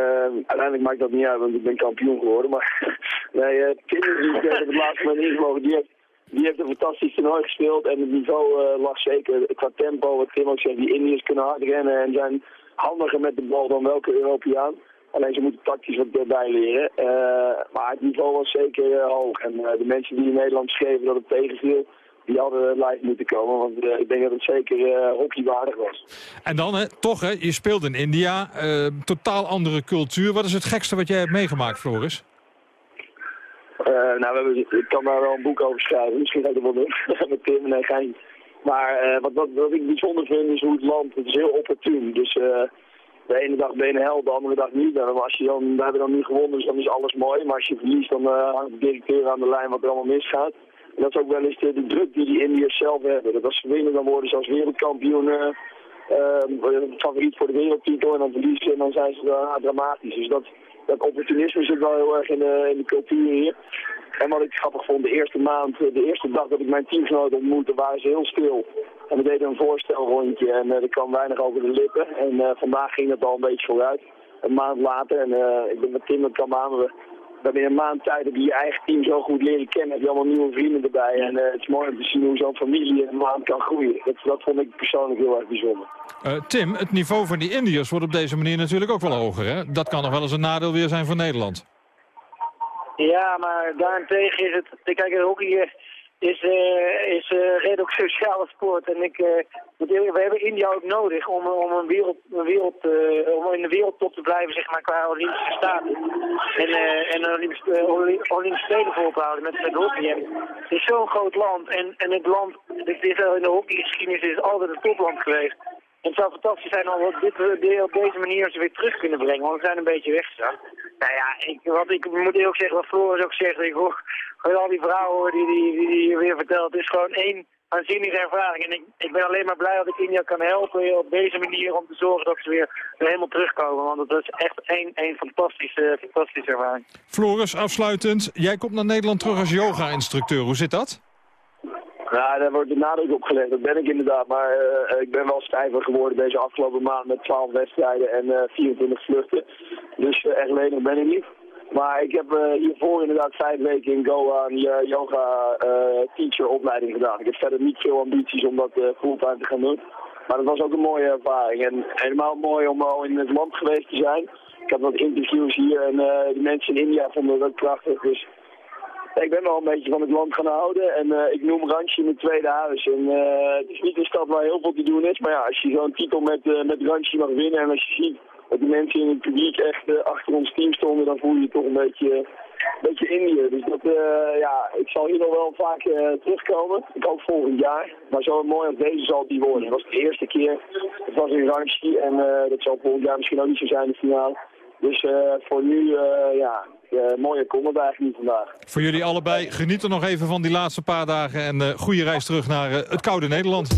uiteindelijk maakt dat niet uit, want ik ben kampioen geworden. Maar (laughs) nee, Tim, die op het laatste moment ingemogen, die heeft, die heeft een fantastisch toernooi gespeeld. En het niveau lag zeker qua tempo, wat Tim ook zegt. Die Indiërs kunnen hard rennen en zijn handiger met de bal dan welke Europeaan. Alleen ze moeten tactisch wat bijleren. Uh, maar het niveau was zeker hoog. En de mensen die in Nederland schreven dat het tegenviel die hadden live moeten komen. Want uh, ik denk dat het zeker uh, hockeywaardig was. En dan, hè, toch, hè, je speelt in India. Uh, totaal andere cultuur. Wat is het gekste wat jij hebt meegemaakt, Floris? nou, we hebben, ik kan daar wel een boek over schrijven. Misschien ga ik dat wel doen. (laughs) Met Tim, nee, geen. Maar wat, wat, wat ik bijzonder vind is hoe het land, het is heel opportun. Dus de ene dag ben je held, de andere dag niet. En als je dan, we hebben dan nu gewonnen, dus dan is alles mooi. Maar als je verliest, dan hangt de directeur aan de lijn wat er allemaal misgaat. En dat is ook wel eens de, druk die die Indiërs zelf hebben. Dat als ze winnen, dan worden ze als wereldkampioen uh, uh, favoriet voor de wereldtitel. En dan verliezen ze en dan zijn ze uh, dramatisch. Dus dat, dat opportunisme zit wel heel erg in de, in de cultuur hier. En wat ik grappig vond, de eerste maand, de eerste dag dat ik mijn teamgenoten ontmoette, waren ze heel stil. En we deden een voorstelrondje en er kwam weinig over de lippen. En vandaag ging het al een beetje vooruit. Een maand later, en ik ben met Tim, dat kan aan, we dat in een maand tijd heb je je eigen team zo goed leren kennen. Heb je allemaal nieuwe vrienden erbij. En uh, het is mooi om te zien hoe zo'n familie in een maand kan groeien. Dat, dat vond ik persoonlijk heel erg bijzonder. Uh, Tim, het niveau van die Indiërs wordt op deze manier natuurlijk ook wel hoger. Hè? Dat kan nog wel eens een nadeel weer zijn voor Nederland. Ja, maar daarentegen is het... Kijk, hockey is, uh, is uh, redelijk sociale sport. En ik, uh, we hebben India ook nodig om, om, een wereld, een wereld, om in de wereldtop te blijven, zeg maar, qua Olympische staten. En, en Olympische, Olympische Spelen voor te houden met, met hockey. En het is zo'n groot land. En, en het land, dit is in de hockeygeschiedenis is altijd een topland geweest. En het zou fantastisch zijn als we dit, op deze manier ze weer terug kunnen brengen, want we zijn een beetje weggezakt. Nou ja, ik, wat ik moet ook zeggen, wat Floris ook zegt, ik hoor al die vrouwen die, die, die, weer vertelt, het is gewoon één aanzienlijke ervaring. En ik, ik ben alleen maar blij dat ik India kan helpen op deze manier om te zorgen dat ze weer, weer helemaal terugkomen. Want dat is echt één, één fantastische, fantastische ervaring. Floris, afsluitend, jij komt naar Nederland terug als yoga-instructeur. Hoe zit dat? Ja, daar wordt de nadruk op gelegd. Dat ben ik inderdaad. Maar uh, ik ben wel stijver geworden deze afgelopen maand met 12 wedstrijden en uh, 24 vluchten. Dus echt lenig ben ik niet. Maar ik heb hiervoor inderdaad vijf weken in Goa een yoga teacher opleiding gedaan. Ik heb verder niet veel ambities om dat fulltime te gaan doen. Maar dat was ook een mooie ervaring. En helemaal mooi om al in het land geweest te zijn. Ik had wat interviews hier en de mensen in India vonden dat prachtig. Dus (laughs) ik ben wel een beetje van het land gaan houden. En uh, ik noem Ranchi mijn tweede huis. En uh, het is niet een stad waar heel veel te doen is. Maar ja, als je zo'n titel met, uh, met Ranchi mag winnen. En als je ziet dat de mensen in het publiek echt achter ons team stonden. Dan voel je je toch een beetje, een beetje Indië. Dus dat, ja, ik zal hier nog wel vaak terugkomen. Ik hoop volgend jaar. Maar zo mooi als deze zal het niet worden. Het was de eerste keer. Het was in Ranchi. En dat zal volgend jaar misschien ook niet zo zijn in de finale. Dus voor nu, ja, uh, mooie komen we eigenlijk niet vandaag. Voor jullie allebei, geniet er nog even van die laatste paar dagen... en goede reis terug naar het koude Nederland.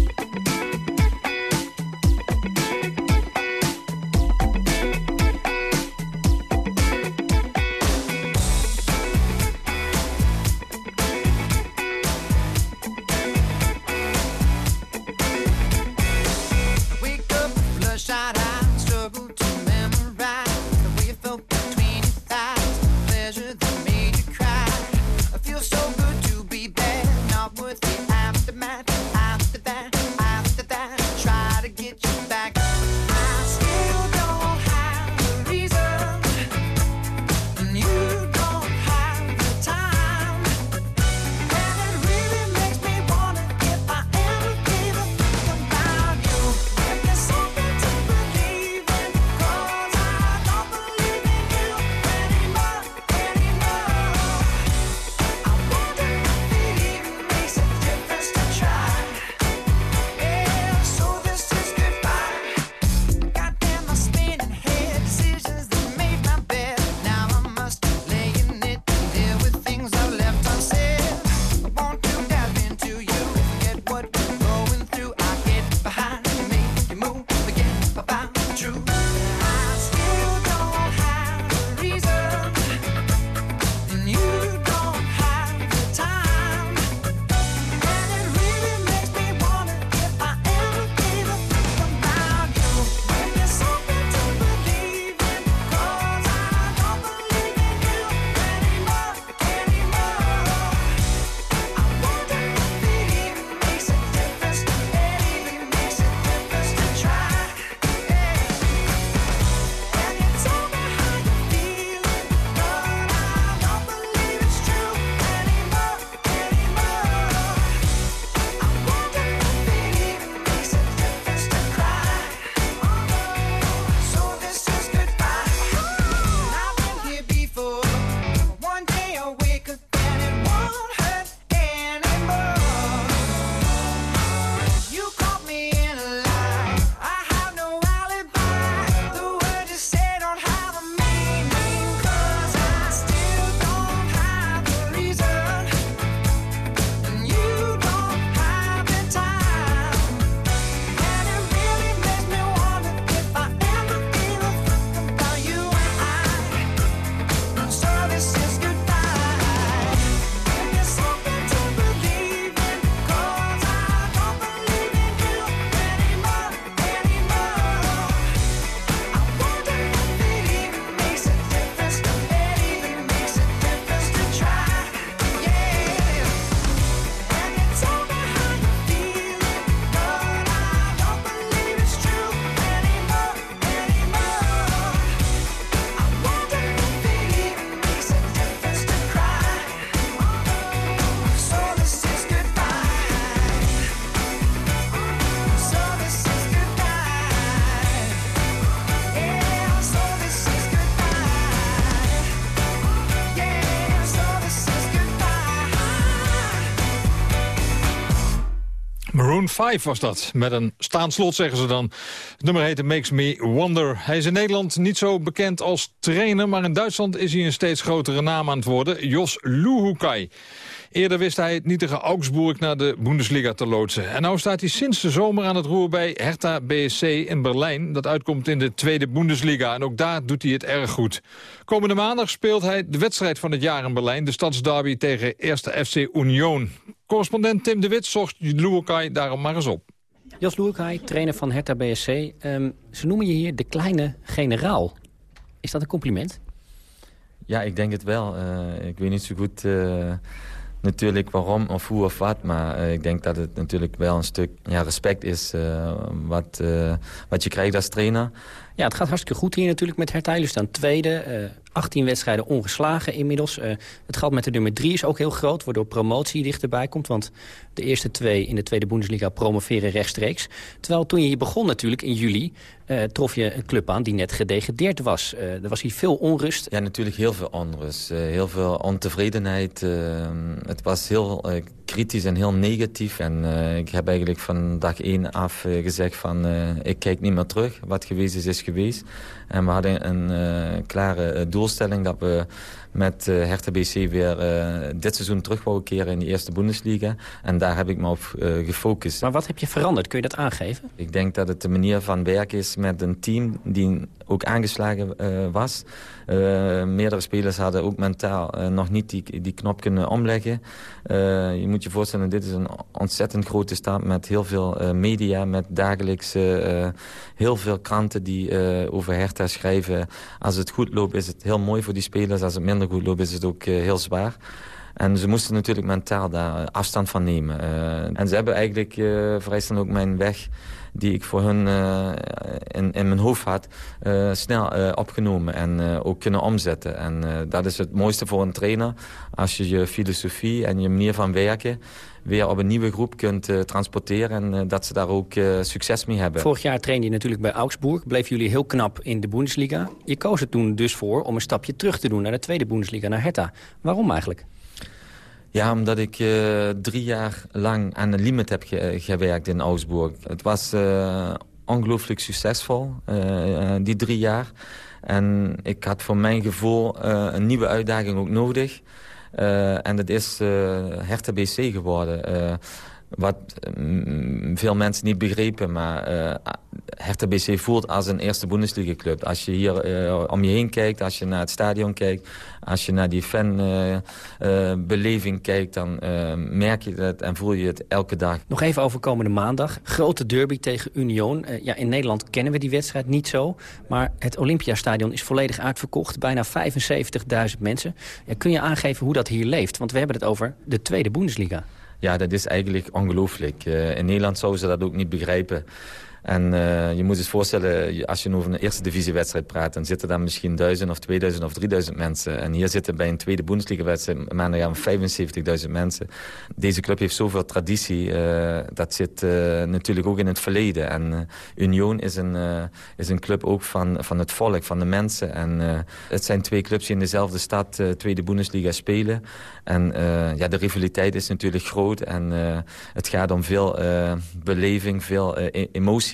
5 was dat. Met een staanslot zeggen ze dan. Het nummer heette Makes Me Wonder. Hij is in Nederland niet zo bekend als trainer... maar in Duitsland is hij een steeds grotere naam aan het worden. Jos Luhukai. Eerder wist hij het nietige Augsburg naar de Bundesliga te loodsen. En nu staat hij sinds de zomer aan het roer bij Hertha BSC in Berlijn. Dat uitkomt in de tweede Bundesliga. En ook daar doet hij het erg goed. Komende maandag speelt hij de wedstrijd van het jaar in Berlijn. De stadsderby tegen eerste FC Union. Correspondent Tim de Wit zocht Luukai daarom maar eens op. Jos Luukai, trainer van Hertha BSC. Ehm, ze noemen je hier de kleine generaal. Is dat een compliment? Ja, ik denk het wel. Uh, ik weet niet zo goed... Uh natuurlijk waarom of hoe of wat. Maar uh, ik denk dat het natuurlijk wel een stuk ja, respect is uh, wat, uh, wat je krijgt als trainer. Ja, het gaat hartstikke goed hier natuurlijk met Hertha. Jullie staan tweede, 18 wedstrijden ongeslagen inmiddels. het gat met de nummer 3 is ook heel groot, waardoor promotie dichterbij komt. Want de eerste twee in de tweede Bundesliga promoveren rechtstreeks. Terwijl toen je hier begon natuurlijk in juli... Uh, trof je een club aan die net gedegradeerd was. Uh, er was hier veel onrust. Ja, natuurlijk heel veel onrust. Uh, heel veel ontevredenheid. het was heel kritisch en heel negatief. En ik heb eigenlijk van dag één af gezegd van... ik kijk niet meer terug. Wat geweest is, is geweest. En we hadden een klare doelstelling dat we met uh, Hertha BC weer uh, dit seizoen terug wou keren in de eerste Bundesliga. En daar heb ik me op uh, gefocust. Maar wat heb je veranderd? Kun je dat aangeven? Ik denk dat het de manier van werken is met een team die ook aangeslagen was. meerdere spelers hadden ook mentaal nog niet die, die knop kunnen omleggen. je moet je voorstellen, dit is een ontzettend grote stad met heel veel media, met dagelijks heel veel kranten die over Hertha schrijven. Als het goed loopt is het heel mooi voor die spelers. Als het minder goed loopt is het ook eh, heel zwaar. En ze moesten natuurlijk mentaal daar afstand van nemen. En ze hebben eigenlijk vrij snel ook mijn weg die ik voor hun uh, in, in mijn hoofd had, snel opgenomen en ook kunnen omzetten. En dat is het mooiste voor een trainer, als je je filosofie en je manier van werken weer op een nieuwe groep kunt transporteren... en dat ze daar ook succes mee hebben. Vorig jaar trainde je natuurlijk bij Augsburg. Bleef jullie heel knap in de Bundesliga. Je koos er toen dus voor om een stapje terug te doen... naar de tweede Bundesliga, naar Hertha. Waarom eigenlijk? Ja, omdat ik drie jaar lang aan de limit heb ge gewerkt in Augsburg. Het was ongelooflijk succesvol, die drie jaar. En ik had voor mijn gevoel een nieuwe uitdaging ook nodig... En dat is uh, BC geworden. Wat mm, veel mensen niet begrepen, maar uh, Hertha BC voelt als een eerste Bundesliga-club. Als je hier uh, om je heen kijkt, als je naar het stadion kijkt... als je naar die fanbeleving uh, kijkt, dan merk je dat en voel je het elke dag. Nog even over komende maandag. Grote derby tegen Union. ja, in Nederland kennen we die wedstrijd niet zo. Maar het Olympiastadion is volledig uitverkocht. Bijna 75.000 mensen. Kun je aangeven hoe dat hier leeft? Want we hebben het over de tweede Bundesliga. Ja, dat is eigenlijk ongelooflijk. Uh, in Nederland zouden ze dat ook niet begrijpen. En uh, je moet je voorstellen, als je over een eerste divisiewedstrijd praat... dan zitten daar misschien duizend of 2000 of 3000 mensen. En hier zitten bij een tweede Bundesliga-wedstrijd maandag 75.000 mensen. Deze club heeft zoveel traditie. Uh, dat zit uh, natuurlijk ook in het verleden. En Union is een, is een club ook van, van het volk, van de mensen. En het zijn twee clubs die in dezelfde stad tweede Bundesliga spelen. En ja, de rivaliteit is natuurlijk groot. En het gaat om veel beleving, veel emotie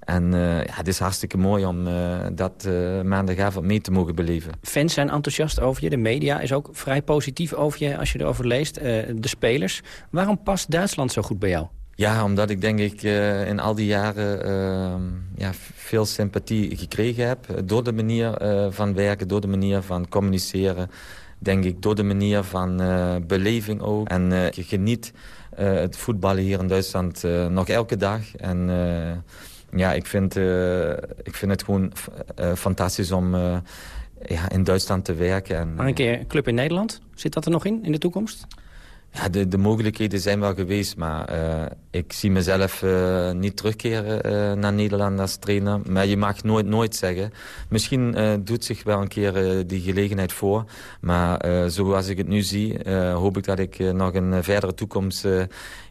en uh, ja, het is hartstikke mooi om uh, dat uh, maandagavond mee te mogen beleven. Fans zijn enthousiast over je. De media is ook vrij positief over je als je erover leest. de spelers. Waarom past Duitsland zo goed bij jou? Ja, omdat ik denk ik in al die jaren ehm, ja, veel sympathie gekregen heb. Door de manier van werken, door de manier van communiceren. Denk ik door de manier van beleving ook. En je geniet het voetballen hier in Duitsland uh, nog elke dag. En uh, ja, ik vind, ik vind het gewoon fantastisch om ja, in Duitsland te werken. En, maar een keer een club in Nederland, zit dat er nog in, in de toekomst? De, de mogelijkheden zijn wel geweest, maar uh, ik zie mezelf uh, niet terugkeren uh, naar Nederland als trainer. Maar je mag nooit, nooit zeggen. Misschien doet zich wel een keer die gelegenheid voor. Maar zoals ik het nu zie, hoop ik dat ik nog een verdere toekomst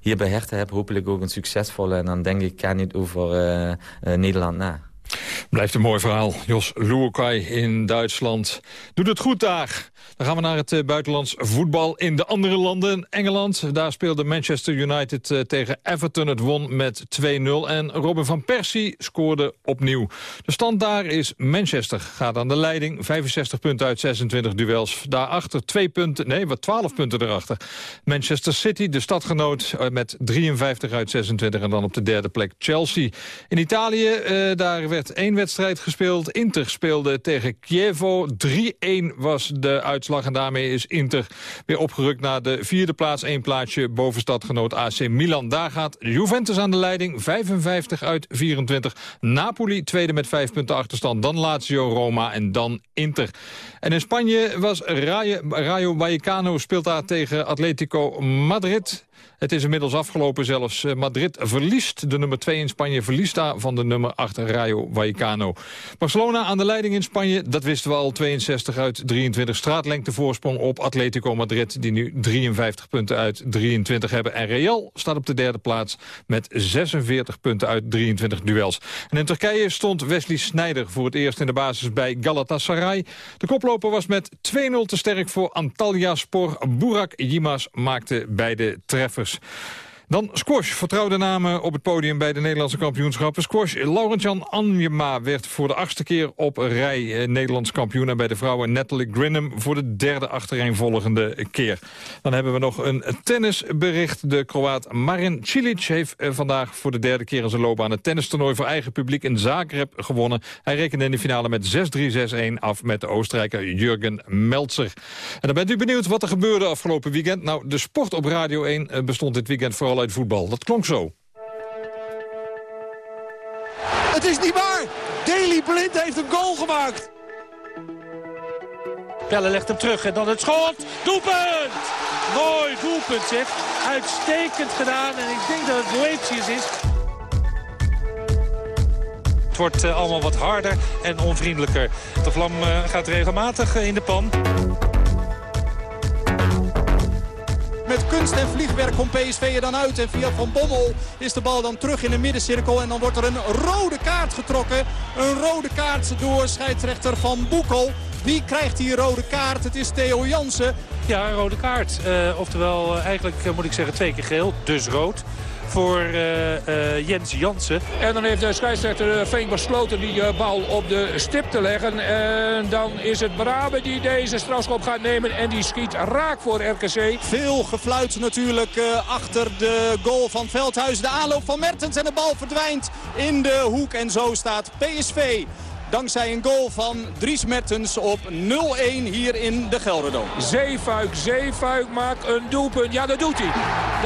hier bij Herten heb. Hopelijk ook een succesvolle. En dan denk ik, kan niet over Nederland na. Blijft een mooi verhaal. Jos Luokai in Duitsland doet het goed daar. Dan gaan we naar het eh, buitenlands voetbal in de andere landen. Engeland, daar speelde Manchester United eh, tegen Everton. Het won met 2-0 en Robin van Persie scoorde opnieuw. De stand daar is Manchester gaat aan de leiding. 65 punten uit 26 duels. Daarachter twee punten, nee, wat 12 punten erachter. Manchester City, de stadgenoot, eh, met 53 uit 26. En dan op de derde plek Chelsea. In Italië, daar werd één wedstrijd gespeeld. Inter speelde tegen Chievo. 3-1 was de uitslag. En daarmee is Inter weer opgerukt naar de vierde plaats. Eén plaatsje boven stadgenoot AC Milan. Daar gaat Juventus aan de leiding. 55 uit 24. Napoli tweede met 5 punten achterstand. Dan Lazio, Roma en dan Inter. En in Spanje was Rayo, Rayo Vallecano speelt daar tegen Atletico Madrid. Het is inmiddels afgelopen zelfs. Eh, Madrid verliest, de nummer 2 in Spanje, verliest daar van de nummer 8 Rayo Vallecano. Barcelona aan de leiding in Spanje, dat wisten we al, 62 uit 23 straatlengte voorsprong op Atletico Madrid, die nu 53 punten uit 23 hebben. En Real staat op de derde plaats met 46 punten uit 23 duels. En in Turkije stond Wesley Sneijder voor het eerst in de basis bij Galatasaray. De koploper was met 2-0 te sterk voor Antalya Spor. Burak Yilmaz maakte beide treffers. treffers. Dan squash, vertrouwde namen op het podium bij de Nederlandse kampioenschappen. Squash, Laurent-Jan Anjema werd voor de achtste keer op rij eh, Nederlands kampioen. En bij de vrouwen Natalie Grinham voor de derde achtereenvolgende keer. Dan hebben we nog een tennisbericht. De Kroaat Marin Cilic heeft eh, vandaag voor de derde keer in zijn loopbaan... het tennistoernooi voor eigen publiek in Zagreb gewonnen. Hij rekende in de finale met 6-3, 6-1 af met de Oostenrijker Jurgen Meltzer. En dan bent u benieuwd wat er gebeurde afgelopen weekend. Nou, de sport op Radio 1 eh, bestond dit weekend vooral uit voetbal. Dat klonk zo. Het is niet waar. Daley Blind heeft een goal gemaakt. Pelle legt hem terug en dan het schot. Doelpunt! Mooi doelpunt zeg. Uitstekend gedaan en ik denk dat het Boetius is. Het wordt uh, allemaal wat harder en onvriendelijker. De vlam uh, gaat regelmatig uh, in de pan. Met kunst en vliegwerk komt PSV er dan uit. En via Van Bommel is de bal dan terug in de middencirkel. En dan wordt er een rode kaart getrokken. Een rode kaart door scheidsrechter Van Boekel. Wie krijgt die rode kaart? Het is Theo Jansen. Ja, een rode kaart. Uh, oftewel, uh, eigenlijk uh, moet ik zeggen twee keer geel. Dus rood voor uh, Jens Jansen. En dan heeft de scheidsrechter Veen besloten die bal op de stip te leggen. En dan is het Brabe die deze strafschop gaat nemen. En die schiet raak voor RKC. Veel gefluit natuurlijk uh, achter de goal van Veldhuis. De aanloop van Mertens en de bal verdwijnt in de hoek. En zo staat PSV dankzij een goal van Dries Mertens op 0-1 hier in de Gelderdoom. Zeefuik, Zeefuik maakt een doelpunt. Ja, dat doet hij.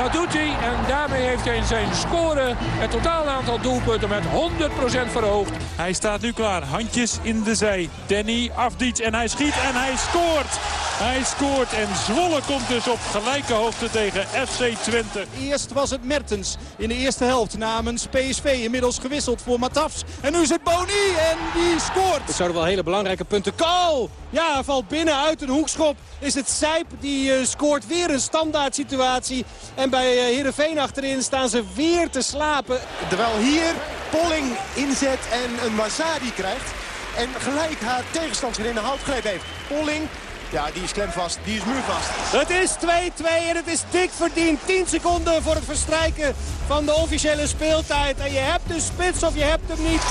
Dat doet hij en daarmee heeft hij in zijn score het totaal aantal doelpunten met 100% verhoogd. Hij staat nu klaar. Handjes in de zij. Danny Afdiets en hij schiet en hij scoort. Hij scoort en Zwolle komt dus op gelijke hoogte tegen FC Twente. Eerst was het Mertens in de eerste helft namens PSV. Inmiddels gewisseld voor Matafs. En nu is het Boni en die scoort. Het zouden wel hele belangrijke punten. Kool! Ja, valt binnen uit een hoekschop. Is het Sijp die uh, scoort weer een standaard situatie. En bij uh, Heerenveen achterin staan ze weer te slapen. Terwijl hier Polling inzet en een Mazadi krijgt. En gelijk haar tegenstander in de houtgreep heeft. Polling ja, die is klemvast. Die is muurvast. Het is 2-2 en het is dik verdiend. 10 seconden voor het verstrijken van de officiële speeltijd. En je hebt de spits of je hebt hem niet.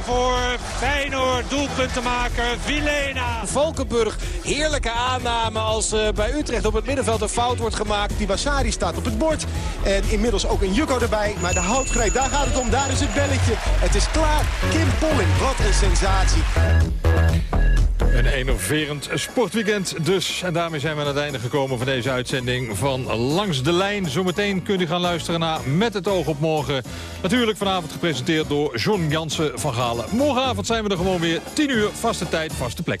3-1 voor Feyenoord. Doelpuntenmaker Vilena. Valkenburg, heerlijke aanname als uh, bij Utrecht op het middenveld een fout wordt gemaakt. Die Basari staat op het bord. En inmiddels ook een Jukko erbij. Maar de houtgreep, daar gaat het om. Daar is het belletje. Het is klaar. Kim Polling, wat een sensatie. Een enerverend sportweekend dus. En daarmee zijn we aan het einde gekomen van deze uitzending van Langs de Lijn. Zometeen kunt u gaan luisteren naar Met het oog op morgen. Natuurlijk vanavond gepresenteerd door John Jansen van Galen. Morgenavond zijn we er gewoon weer. 10 uur, vaste tijd, vaste plek.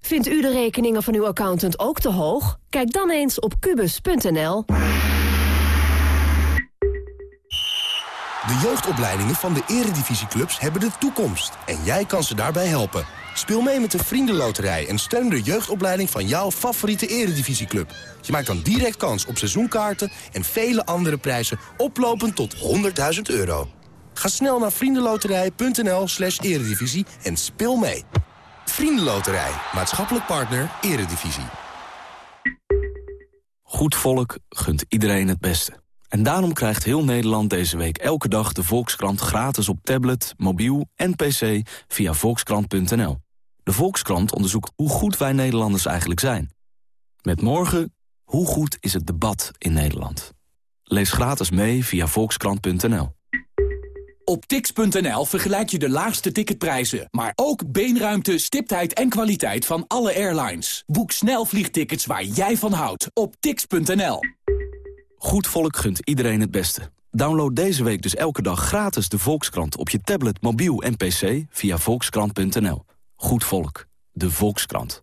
Vindt u de rekeningen van uw accountant ook te hoog? Kijk dan eens op kubus.nl. De jeugdopleidingen van de eredivisieclubs hebben de toekomst. En jij kan ze daarbij helpen. Speel mee met de Vriendenloterij en steun de jeugdopleiding van jouw favoriete eredivisieclub. Je maakt dan direct kans op seizoenkaarten en vele andere prijzen oplopend tot 100.000 euro. Ga snel naar vriendenloterij.nl slash eredivisie en speel mee. Vriendenloterij, maatschappelijk partner, eredivisie. Goed volk gunt iedereen het beste. En daarom krijgt heel Nederland deze week elke dag de Volkskrant gratis op tablet, mobiel en pc via volkskrant.nl. De Volkskrant onderzoekt hoe goed wij Nederlanders eigenlijk zijn. Met morgen, hoe goed is het debat in Nederland? Lees gratis mee via volkskrant.nl. Op tix.nl vergelijk je de laagste ticketprijzen, maar ook beenruimte, stiptheid en kwaliteit van alle airlines. Boek snel vliegtickets waar jij van houdt op tix.nl. Goed volk gunt iedereen het beste. Download deze week dus elke dag gratis de Volkskrant op je tablet, mobiel en pc via volkskrant.nl. Goed volk, de Volkskrant.